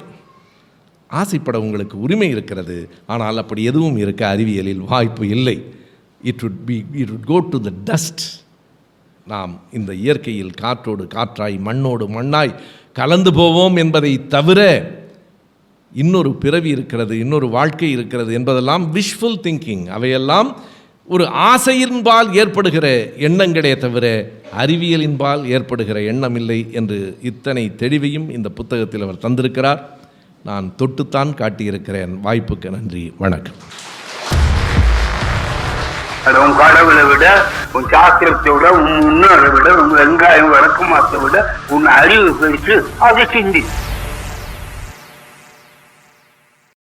Speaker 1: ஆசைப்பட உங்களுக்கு உரிமை இருக்கிறது. ஆனால் அப்படி எதுவும் இருக்க அறிவியலில் வாய்ப்பு இல்லை. It would be it would go to the dust நாம் இந்த இயற்கையில் காற்றோடு காற்றாய் மண்ணோடு மண்ணாய் கலந்து போவோம் என்பதை தவிர இன்னொரு பிறவி இருக்கிறது இன்னொரு வாழ்க்கை இருக்கிறது என்பதெல்லாம் விஷ்ஃபுல் திங்கிங் அவையெல்லாம் ஒரு ஆசையின்பால் ஏற்படுகிற எண்ணங்களே தவிர அறிவியலின்பால் ஏற்படுகிற எண்ணம் இல்லை என்று இத்தனை தெளிவையும் இந்த புத்தகத்தில் அவர் தந்திருக்கிறார். நான் தொட்டுத்தான் காட்டியிருக்கிறேன். வாய்ப்புக்கு நன்றி. வணக்கம்.
Speaker 2: உன் கடவுளை விட உன் சாஸ்திரத்தை விட உன் முன்னோரை விட உன் வெங்காயம் விளக்கமாத்தை விட உன் அறிவு பெருசு அதை சிந்தி